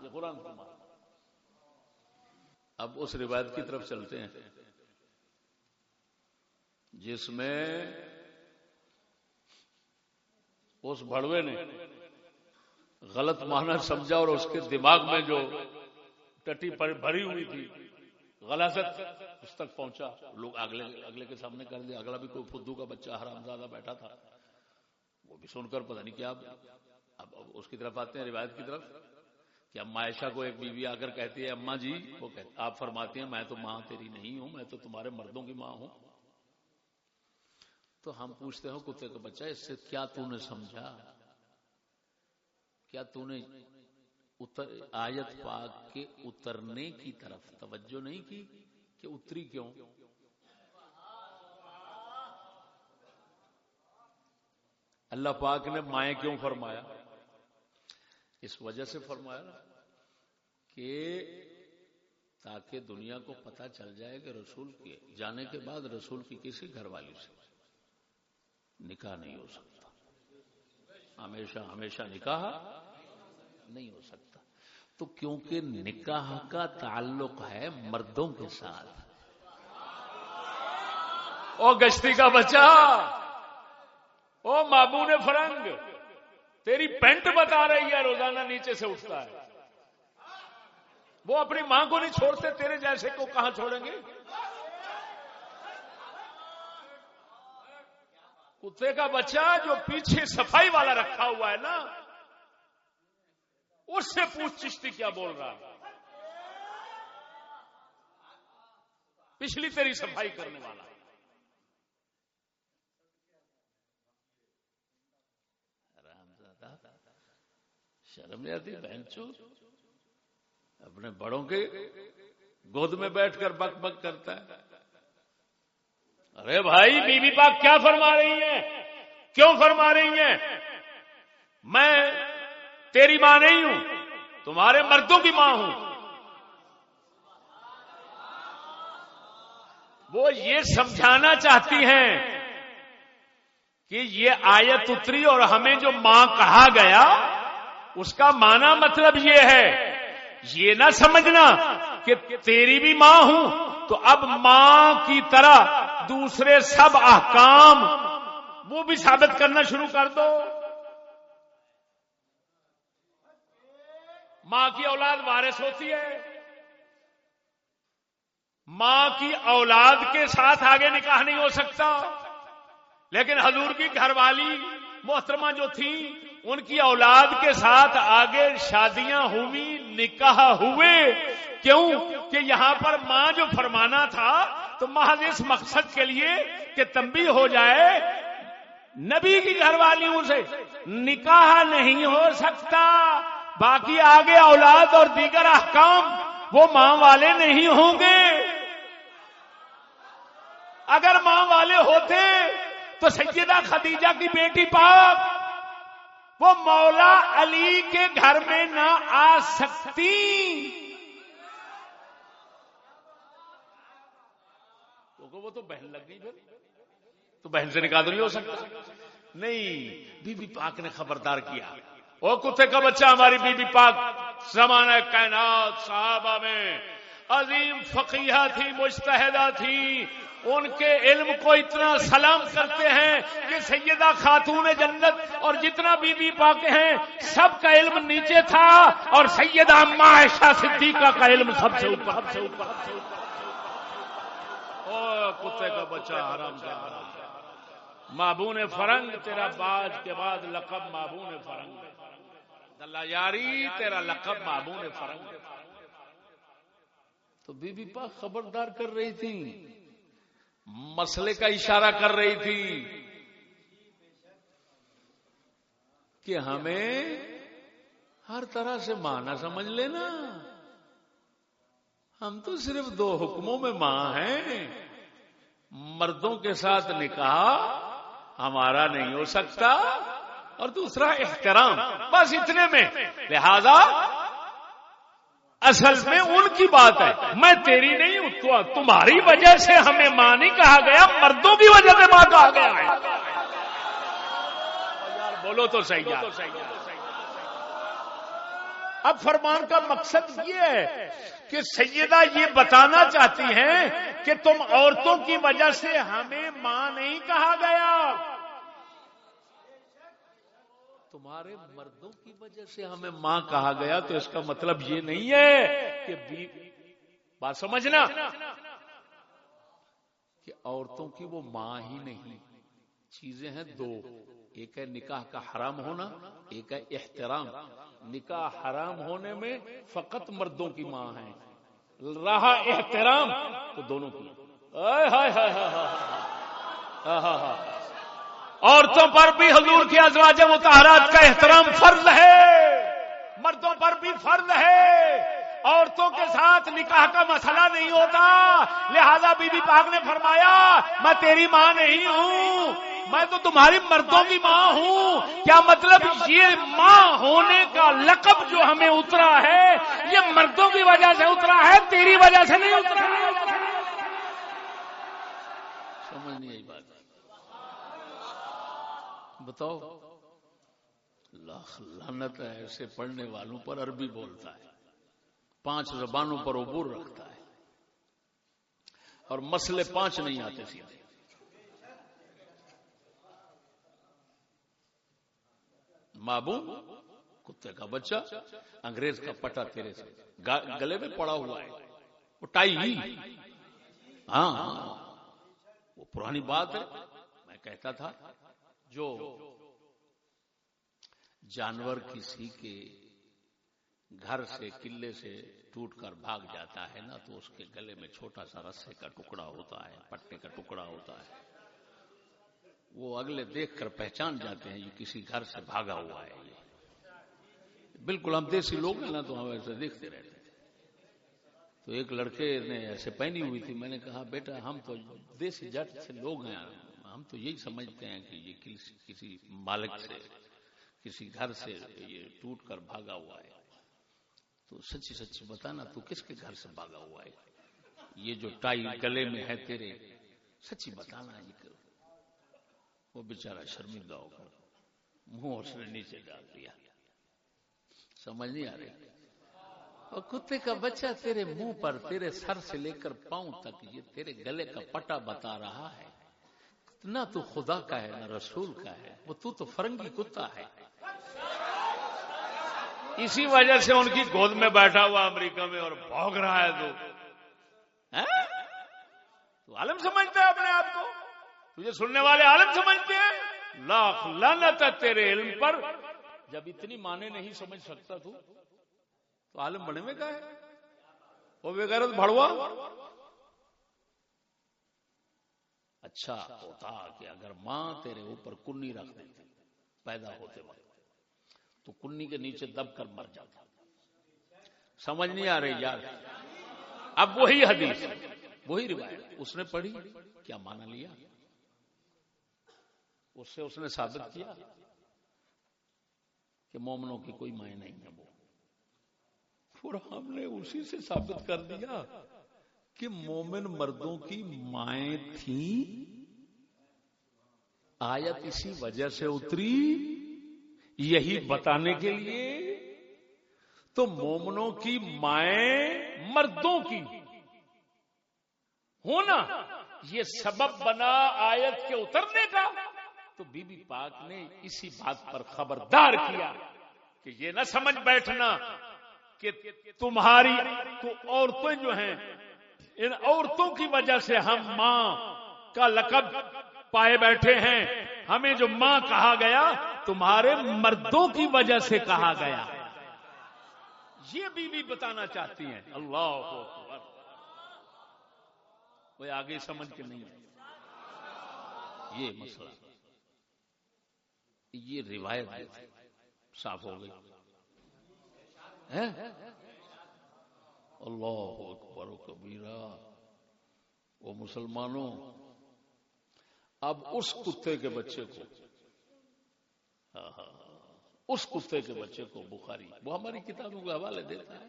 Speaker 1: یہ قرآن اب اس روایت کی طرف چلتے ہیں۔ جس میں اس بڑوے نے غلط معنی سمجھا اور اس کے دماغ میں جو ٹٹی پر بھری ہوئی تھی۔ غلاثت اس تک پہنچا۔ لوگ اگلے اگلے کے سامنے کر دیا۔ اگلا بھی کوئی فدو کا بچہ حرام زیادہ بیٹھا تھا۔ وہ بھی سن کر پتہ نہیں کیا اب اس کی طرف آتے ہیں، روایت کی طرف۔ کہ اما عائشہ کو ایک بیوی آ کر کہتی ہے اما جی وہ آپ فرماتی ہیں، میں تو ماں تیری نہیں ہوں، میں تو تمہارے مردوں کی ماں ہوں۔ تو ہم پوچھتے ہوں کتے کا بچہ، اس سے کیا تو نے سمجھا؟ کیا تو نے اتر آیت پاک کے اترنے کی طرف توجہ نہیں کی کہ اتری کیوں؟ اللہ پاک نے مائیں کیوں فرمایا؟ اس وجہ سے فرمایا کہ تاکہ دنیا کو پتا چل جائے کہ رسول کے جانے کے بعد رسول کی کسی گھر والی سے نکاح نہیں ہو سکتا۔ ہمیشہ ہمیشہ نکاح نہیں ہو سکتا۔ تو کیونکہ نکاح کا تعلق ہے مردوں کے ساتھ۔ او گشتی کا بچہ، او مابو نے فرنگ، تیری پینٹ بتا رہی ہے، روزانہ نیچے سے اٹھتا ہے۔ وہ اپنی ماں کو نہیں چھوڑتے، تیرے جیسے کو کہاں چھوڑیں گے؟ کتے کا بچہ جو پیچھے صفائی والا رکھا ہوا ہے نا اس سے پوچھ چشتی کیا بول رہا پچھلی تیری صفائی کرنے والا۔ شرم نہیں آتی بہن چو؟ اپنے بڑوں کے گود میں بیٹھ کر بک بک کرتا ہے۔ ارے بھائی بی بی پاک کیا فرما رہی ہیں؟ کیوں فرما رہی ہیں؟ میں تیری ماں نہیں ہوں، تمہارے مردوں کی ماں ہوں۔ وہ یہ سمجھانا چاہتی ہیں کہ یہ آیت اتری اور ہمیں جو ماں کہا گیا، اس کا مانا مطلب یہ ہے، یہ نہ سمجھنا کہ تیری بھی ماں ہوں، تو اب ماں کی طرح دوسرے سب احکام، وہ بھی ثابت کرنا شروع کر دو۔ ماں کی اولاد وارث ہوتی ہے۔ ماں کی اولاد کے ساتھ آگے نکاح نہیں ہو سکتا۔ لیکن حضور کی گھر والی محترمہ جو تھی، ان کی اولاد کے ساتھ آگے شادیاں ہوئی، نکاح ہوئے۔ کیوں؟ کہ یہاں پر ماں جو فرمانا تھا، تو محض اس مقصد کے لیے کہ تمبی ہو جائے نبی کی گھر والیوں سے۔ نکاح نہیں ہو سکتا۔ باقی آگے اولاد اور دیگر احکام وہ ماں والے نہیں ہوں گے۔ اگر ماں والے ہوتے تو سیدہ خدیجہ کی بیٹی پاک وہ مولا علی کے گھر میں نہ آ سکتی۔ وہ تو بہن لگ گئی تو بہن سے نکال نہیں ہو سکتا۔ نہیں، بی بی پاک نے خبردار کیا۔ وہ کتے کا بچہ ہماری بی بی پاک، زمانہ کائنات، صحابہ میں عظیم فقیہ تھی مشتحدہ تھی، ان کے علم کو اتنا سلام کرتے ہیں کہ سیدہ خاتون جنت اور جتنا بی بی پاک ہیں، سب کا علم نیچے تھا اور سیدہ عائشہ صدیقہ کا علم سب سے اوپر۔ سب سے اوپر
Speaker 2: کتے کا بچہ حرام کا مابون فرنگ، تیرا باج کے بعد لقب مابون فرنگ۔ دلہ یاری، تیرا لقب مابون فرنگ۔
Speaker 1: تو بی بی پاک خبردار کر رہی تھی، مسئلے کا اشارہ کر رہی تھی کہ ہمیں ہر طرح سے ماں نہ سمجھ لینا۔ ہم تو صرف دو حکموں میں ماں ہیں۔ مردوں کے ساتھ نکاح ہمارا نہیں ہو سکتا۔ اور دوسرا احترام، بس اتنے میں۔ لہذا، اصل میں ان کی بات ہے، میں تیری نہیں ہوں تمہاری وجہ سے ہمیں ماں نہیں کہا گیا، مردوں کی وجہ سے ماں کہا گیا ہے۔ بولو تو صحیح اب فرمان کا مقصد یہ ہے کہ سیدہ یہ بتانا چاہتی ہیں کہ تم عورتوں کی وجہ سے ہمیں ماں نہیں کہا گیا۔ تمہارے مردوں کی وجہ سے ہمیں ماں کہا گیا تو اس کا مطلب یہ نہیں ہے کہ بات سمجھنا کہ عورتوں کی وہ ماں ہی نہیں۔ چیزیں ہیں دو۔ ایک ہے نکاح کا حرام ہونا، ایک ہے احترام۔ نکاح حرام ہونے میں فقط مردوں کی ماں ہے رہا احترام تو دونوں کی۔ عورتوں پر بھی حضور کی ازواج متحرات کا احترام فرض ہے۔ مردوں پر بھی فرض ہے۔ عورتوں کے ساتھ نکاح کا مسئلہ نہیں ہوتا۔ لہذا بی بی پاک نے فرمایا، میں تیری ماں نہیں ہوں۔ میں تو تمہاری مردوں کی ماں ہوں۔ کیا مطلب یہ ماں ہونے کا لقب جو ہمیں اترا ہے، یہ مردوں کی وجہ سے اترا ہے، تیری وجہ سے نہیں اترا سمجھ نہیں آئی بات بتاؤ۔ لاکھ لانت ہے ایسے پڑھنے والوں پر عربی بولتا ہے۔ پانچ زبانوں پر عبور رکھتا ہے۔ اور مسئلے پانچ نہیں آتے سیدھے مابو، کتے کا بچہ، انگریز کا پٹا تیرے سے۔ گلے میں پڑا ہوا ہے۔ وہ ٹائی ہی۔ ہاں۔, ہاں۔ وہ پرانی بات ہے۔ میں کہتا تھا جو جانور کسی کے گھر سے قلعے سے ٹوٹ کر بھاگ جاتا ہے نا، تو اس کے گلے میں چھوٹا سا رسے کا ٹکڑا ہوتا ہے، پٹے کا ٹکڑا ہوتا ہے۔ وہ اگلے دیکھ کر پہچان جاتے ہیں، یہ کسی گھر سے بھاگا ہوا ہے یہ۔ بالکل ہم دیسی لوگ ہیں نا، تو ہم ایسے دیکھتے رہتے تھے تو ایک لڑکے نے ایسے پہنی ہوئی تھی، میں نے کہا، بیٹا ہم تو دیسی جٹ سے لوگ ہیں۔ ہم تو یہی سمجھتے ہیں کہ یہ کسی مالک سے، کسی گھر سے یہ ٹوٹ کر بھاگا ہوا ہے۔ تو سچی سچی بتانا تو کس کے گھر سے بھاگا ہوا ہے؟ یہ جو ٹائی گلے میں ہے تیرے، سچی بتانا یہ وہ بےچارا شرمندہ ہو کر منہ اس نے نیچے ڈال دیا۔ سمجھ نہیں آ رہی؟ اور کتے کا بچہ تیرے منہ پر، تیرے سر سے لے کر پاؤں تک، یہ تیرے گلے کا پٹا بتا رہا ہے۔ نہ تو خدا کا ہے نہ رسول کا ہے۔ وہ تو تو فرنگی کتا ہے۔ اسی وجہ سے ان کی گود میں بیٹھا ہوا امریکہ میں اور بھوگ رہا ہے تو تو عالم سمجھتا ہے اپنے آپ کو؟ تجھے سننے والے عالم سمجھتے ہیں؟ لاکھ لانت ہے تیرے علم پر۔ جب اتنی مانے نہیں سمجھ سکتا تو تو عالم بنے میں کا ہے؟ وہ بغیرت بڑوا اچھا ہوتا کہ اگر ماں تیرے اوپر کنی رکھ دیتی، پیدا ہوتے وقت، تو کنی کے نیچے دب کر مر جاتا۔ سمجھ نہیں آ رہی یار؟ اب وہی حدیث، وہی روایت۔ اس نے پڑھی، کیا مانا لیا؟ اس سے اس نے ثابت کیا کہ مومنوں کی کوئی مائیں نہیں ہے وہ۔ اور ہم نے اسی سے ثابت کر دیا۔ کہ مومن مردوں کی مائیں تھیں آیت اسی وجہ سے اتری؟ یہی بتانے کے لیے تو مومنوں کی مائیں مردوں کی۔ ہونا یہ سبب بنا آیت کے اترنے کا۔ تو بی بی پاک نے اسی بات پر خبردار کیا کہ یہ نہ سمجھ بیٹھنا کہ تمہاری تو عورتیں جو ہیں
Speaker 2: ان عورتوں کی وجہ سے ہم ماں کا لقب پائے بیٹھے ہیں۔ ہمیں جو ماں کہا گیا تمہارے مردوں کی وجہ سے کہا گیا۔ یہ بھی, بھی بتانا چاہتی ہیں۔ اللہ وہ آگے سمجھ کے نہیں
Speaker 1: یہ مسئلہ۔ یہ روایت صاف ہو گئی۔ اللہ اکبر و کبیرہ وہ مسلمانوں اب اس کتے کے بچے کو ہاں، ہاں، اس کتے کے بچے کو بخاری وہ ہماری کتابوں کے حوالے دیتا ہے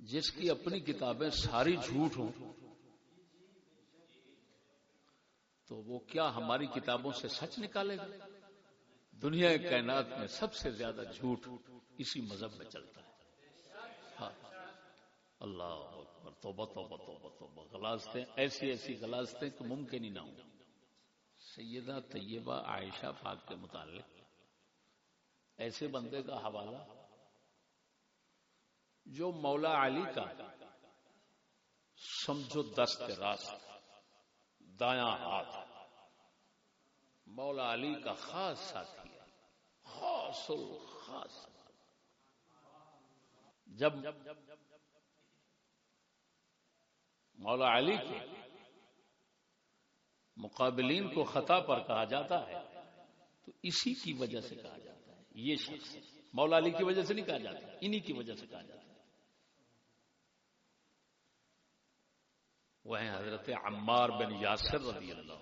Speaker 1: جس کی اپنی کتابیں ساری جھوٹ ہوں تو وہ کیا ہماری کتابوں سے سچ نکالے گا؟ دنیا کائنات میں سب سے زیادہ جھوٹ اسی مذہب میں چلتا ہے۔ ہاں۔ اللہ اکبر، توبہ توبہ توبہ توبہ۔ غلازتیں، ایسی ایسی غلازتیں کہ ممکن ہی نہ ہوں۔ سیدہ طیبہ عائشہ پاک کے متعلق۔ ایسے بندے کا حوالہ۔ جو مولا علی کا سمجھو دست راست دایاں ہاتھ۔ مولا علی کا خاص ساتھی ہے۔ خاص الخاص۔ جب مولا علی کے مقابلین کو خطا پر کہا جاتا ہے، تو اسی کی وجہ سے کہا جاتا ہے۔ یہ شخص مولا علی کی وجہ سے نہیں کہا جاتا، انہی کی وجہ سے کہا جاتا ہے۔ وہ ہیں حضرت عمار بن یاسر رضی اللہ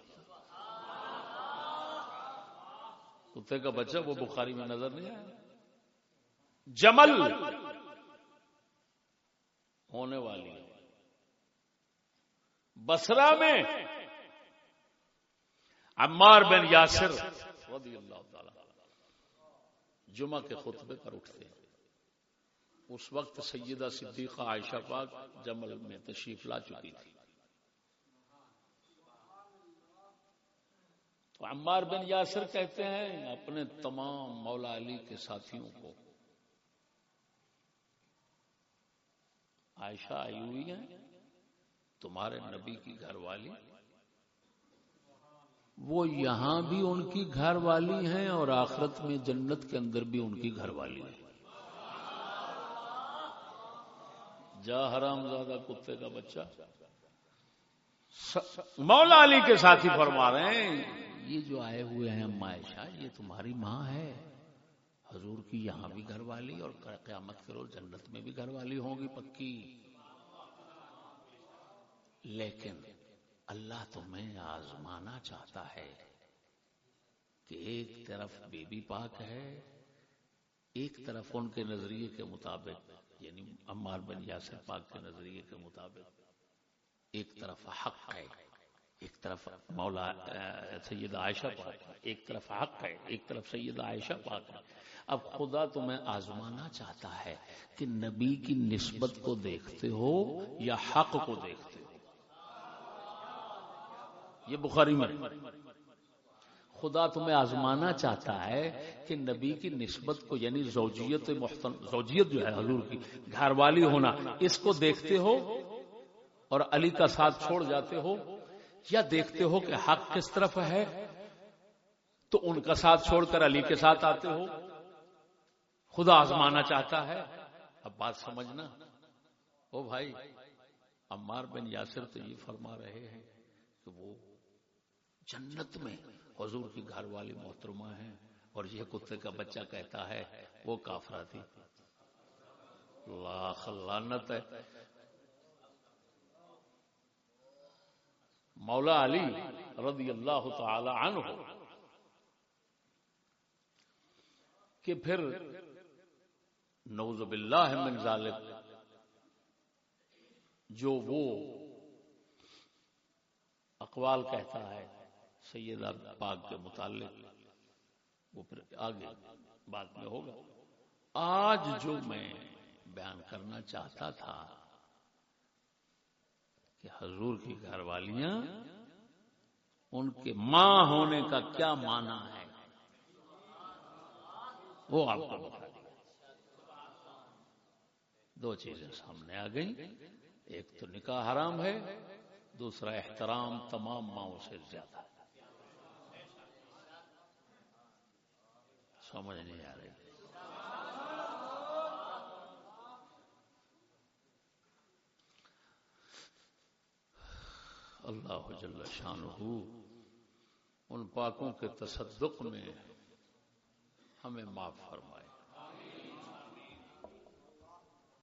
Speaker 1: کتے کا بچہ وہ بخاری میں نظر نہیں آیا؟ جمل ہونے والی۔ بسرا میں۔ عمار بن یاسر رضی اللہ تعالی جمعہ کے خطبے پر اٹھتے ہیں۔ اس وقت سیدہ صدیقہ عائشہ پاک جمل میں تشریف لا چکی تھی۔ تو عمار بن یاسر کہتے ہیں، اپنے تمام مولا علی کے ساتھیوں کو، عائشہ آئی ہوئی ہے تمہارے نبی کی گھر والی وہ یہاں بھی ان کی گھر والی ہیں اور آخرت میں جنت کے اندر بھی ان کی گھر والی ہے جا حرام زیادہ کتے کا بچہ۔ مولا علی کے ساتھی فرما رہے ہیں۔ یہ جو آئے ہوئے ہیں عائشہ، یہ تمہاری ماں ہے۔ حضور کی یہاں بھی گھر والی اور قیامت کرو جنت میں بھی گھر والی ہوں گی پکی۔ لیکن اللہ تمہیں آزمانا چاہتا ہے کہ ایک طرف بی بی پاک ہے، ایک طرف ان کے نظریے کے مطابق یعنی عمار بن یاسر پاک کے نظریے کے مطابق، ایک طرف حق ہے، ایک طرف مولا سید عائشہ پاک ہے، ایک طرف حق ہے، ایک طرف سید عائشہ پاک ہے۔ اب خدا تمہیں آزمانا چاہتا ہے کہ نبی کی نسبت کو دیکھتے ہو یا حق کو دیکھتے ہو۔ یہ بخاری میں خدا تمہیں آزمانا چاہتا ہے کہ نبی کی نسبت کو یعنی زوجیت زوجیت جو ہے حضور کی گھر والی ہونا، اس کو دیکھتے ہو اور علی کا ساتھ چھوڑ جاتے ہو یا دیکھتے ہو کہ حق کس طرف ہے، تو ان کا ساتھ چھوڑ کر علی کے ساتھ آتے ہو۔ خدا آزمانا چاہتا ہے۔ اب بات سمجھنا۔ او بھائی، عمار بن یاسر تو یہ فرما رہے ہیں کہ وہ جنت میں حضور کی گھر والی محترمہ ہیں اور یہ کتے کا بچہ کہتا ہے وہ کافرہ تھی۔ لاکھ لانت ہے۔ مولا علی رضی اللہ تعالی عنہ کہ پھر نوز باللہ من ذالک جو وہ اقوال کہتا ہے سیدہ پاک کے متعلق، وہ پھر آگے بعد میں ہوگا۔ آج جو میں بیان کرنا چاہتا تھا کہ حضور کی گھر والیاں ان کے ماں ہونے کا کیا مانا ہے، وہ آپ کو بتا دیا۔ دو چیزیں سامنے آ گئی ایک تو نکاح حرام ہے، دوسرا احترام تمام ماؤں سے زیادہ۔ ہے سمجھ نہیں آ رہی۔ اللہ جل شان ان پاکوں کے تصدق میں ہمیں معاف فرمائے۔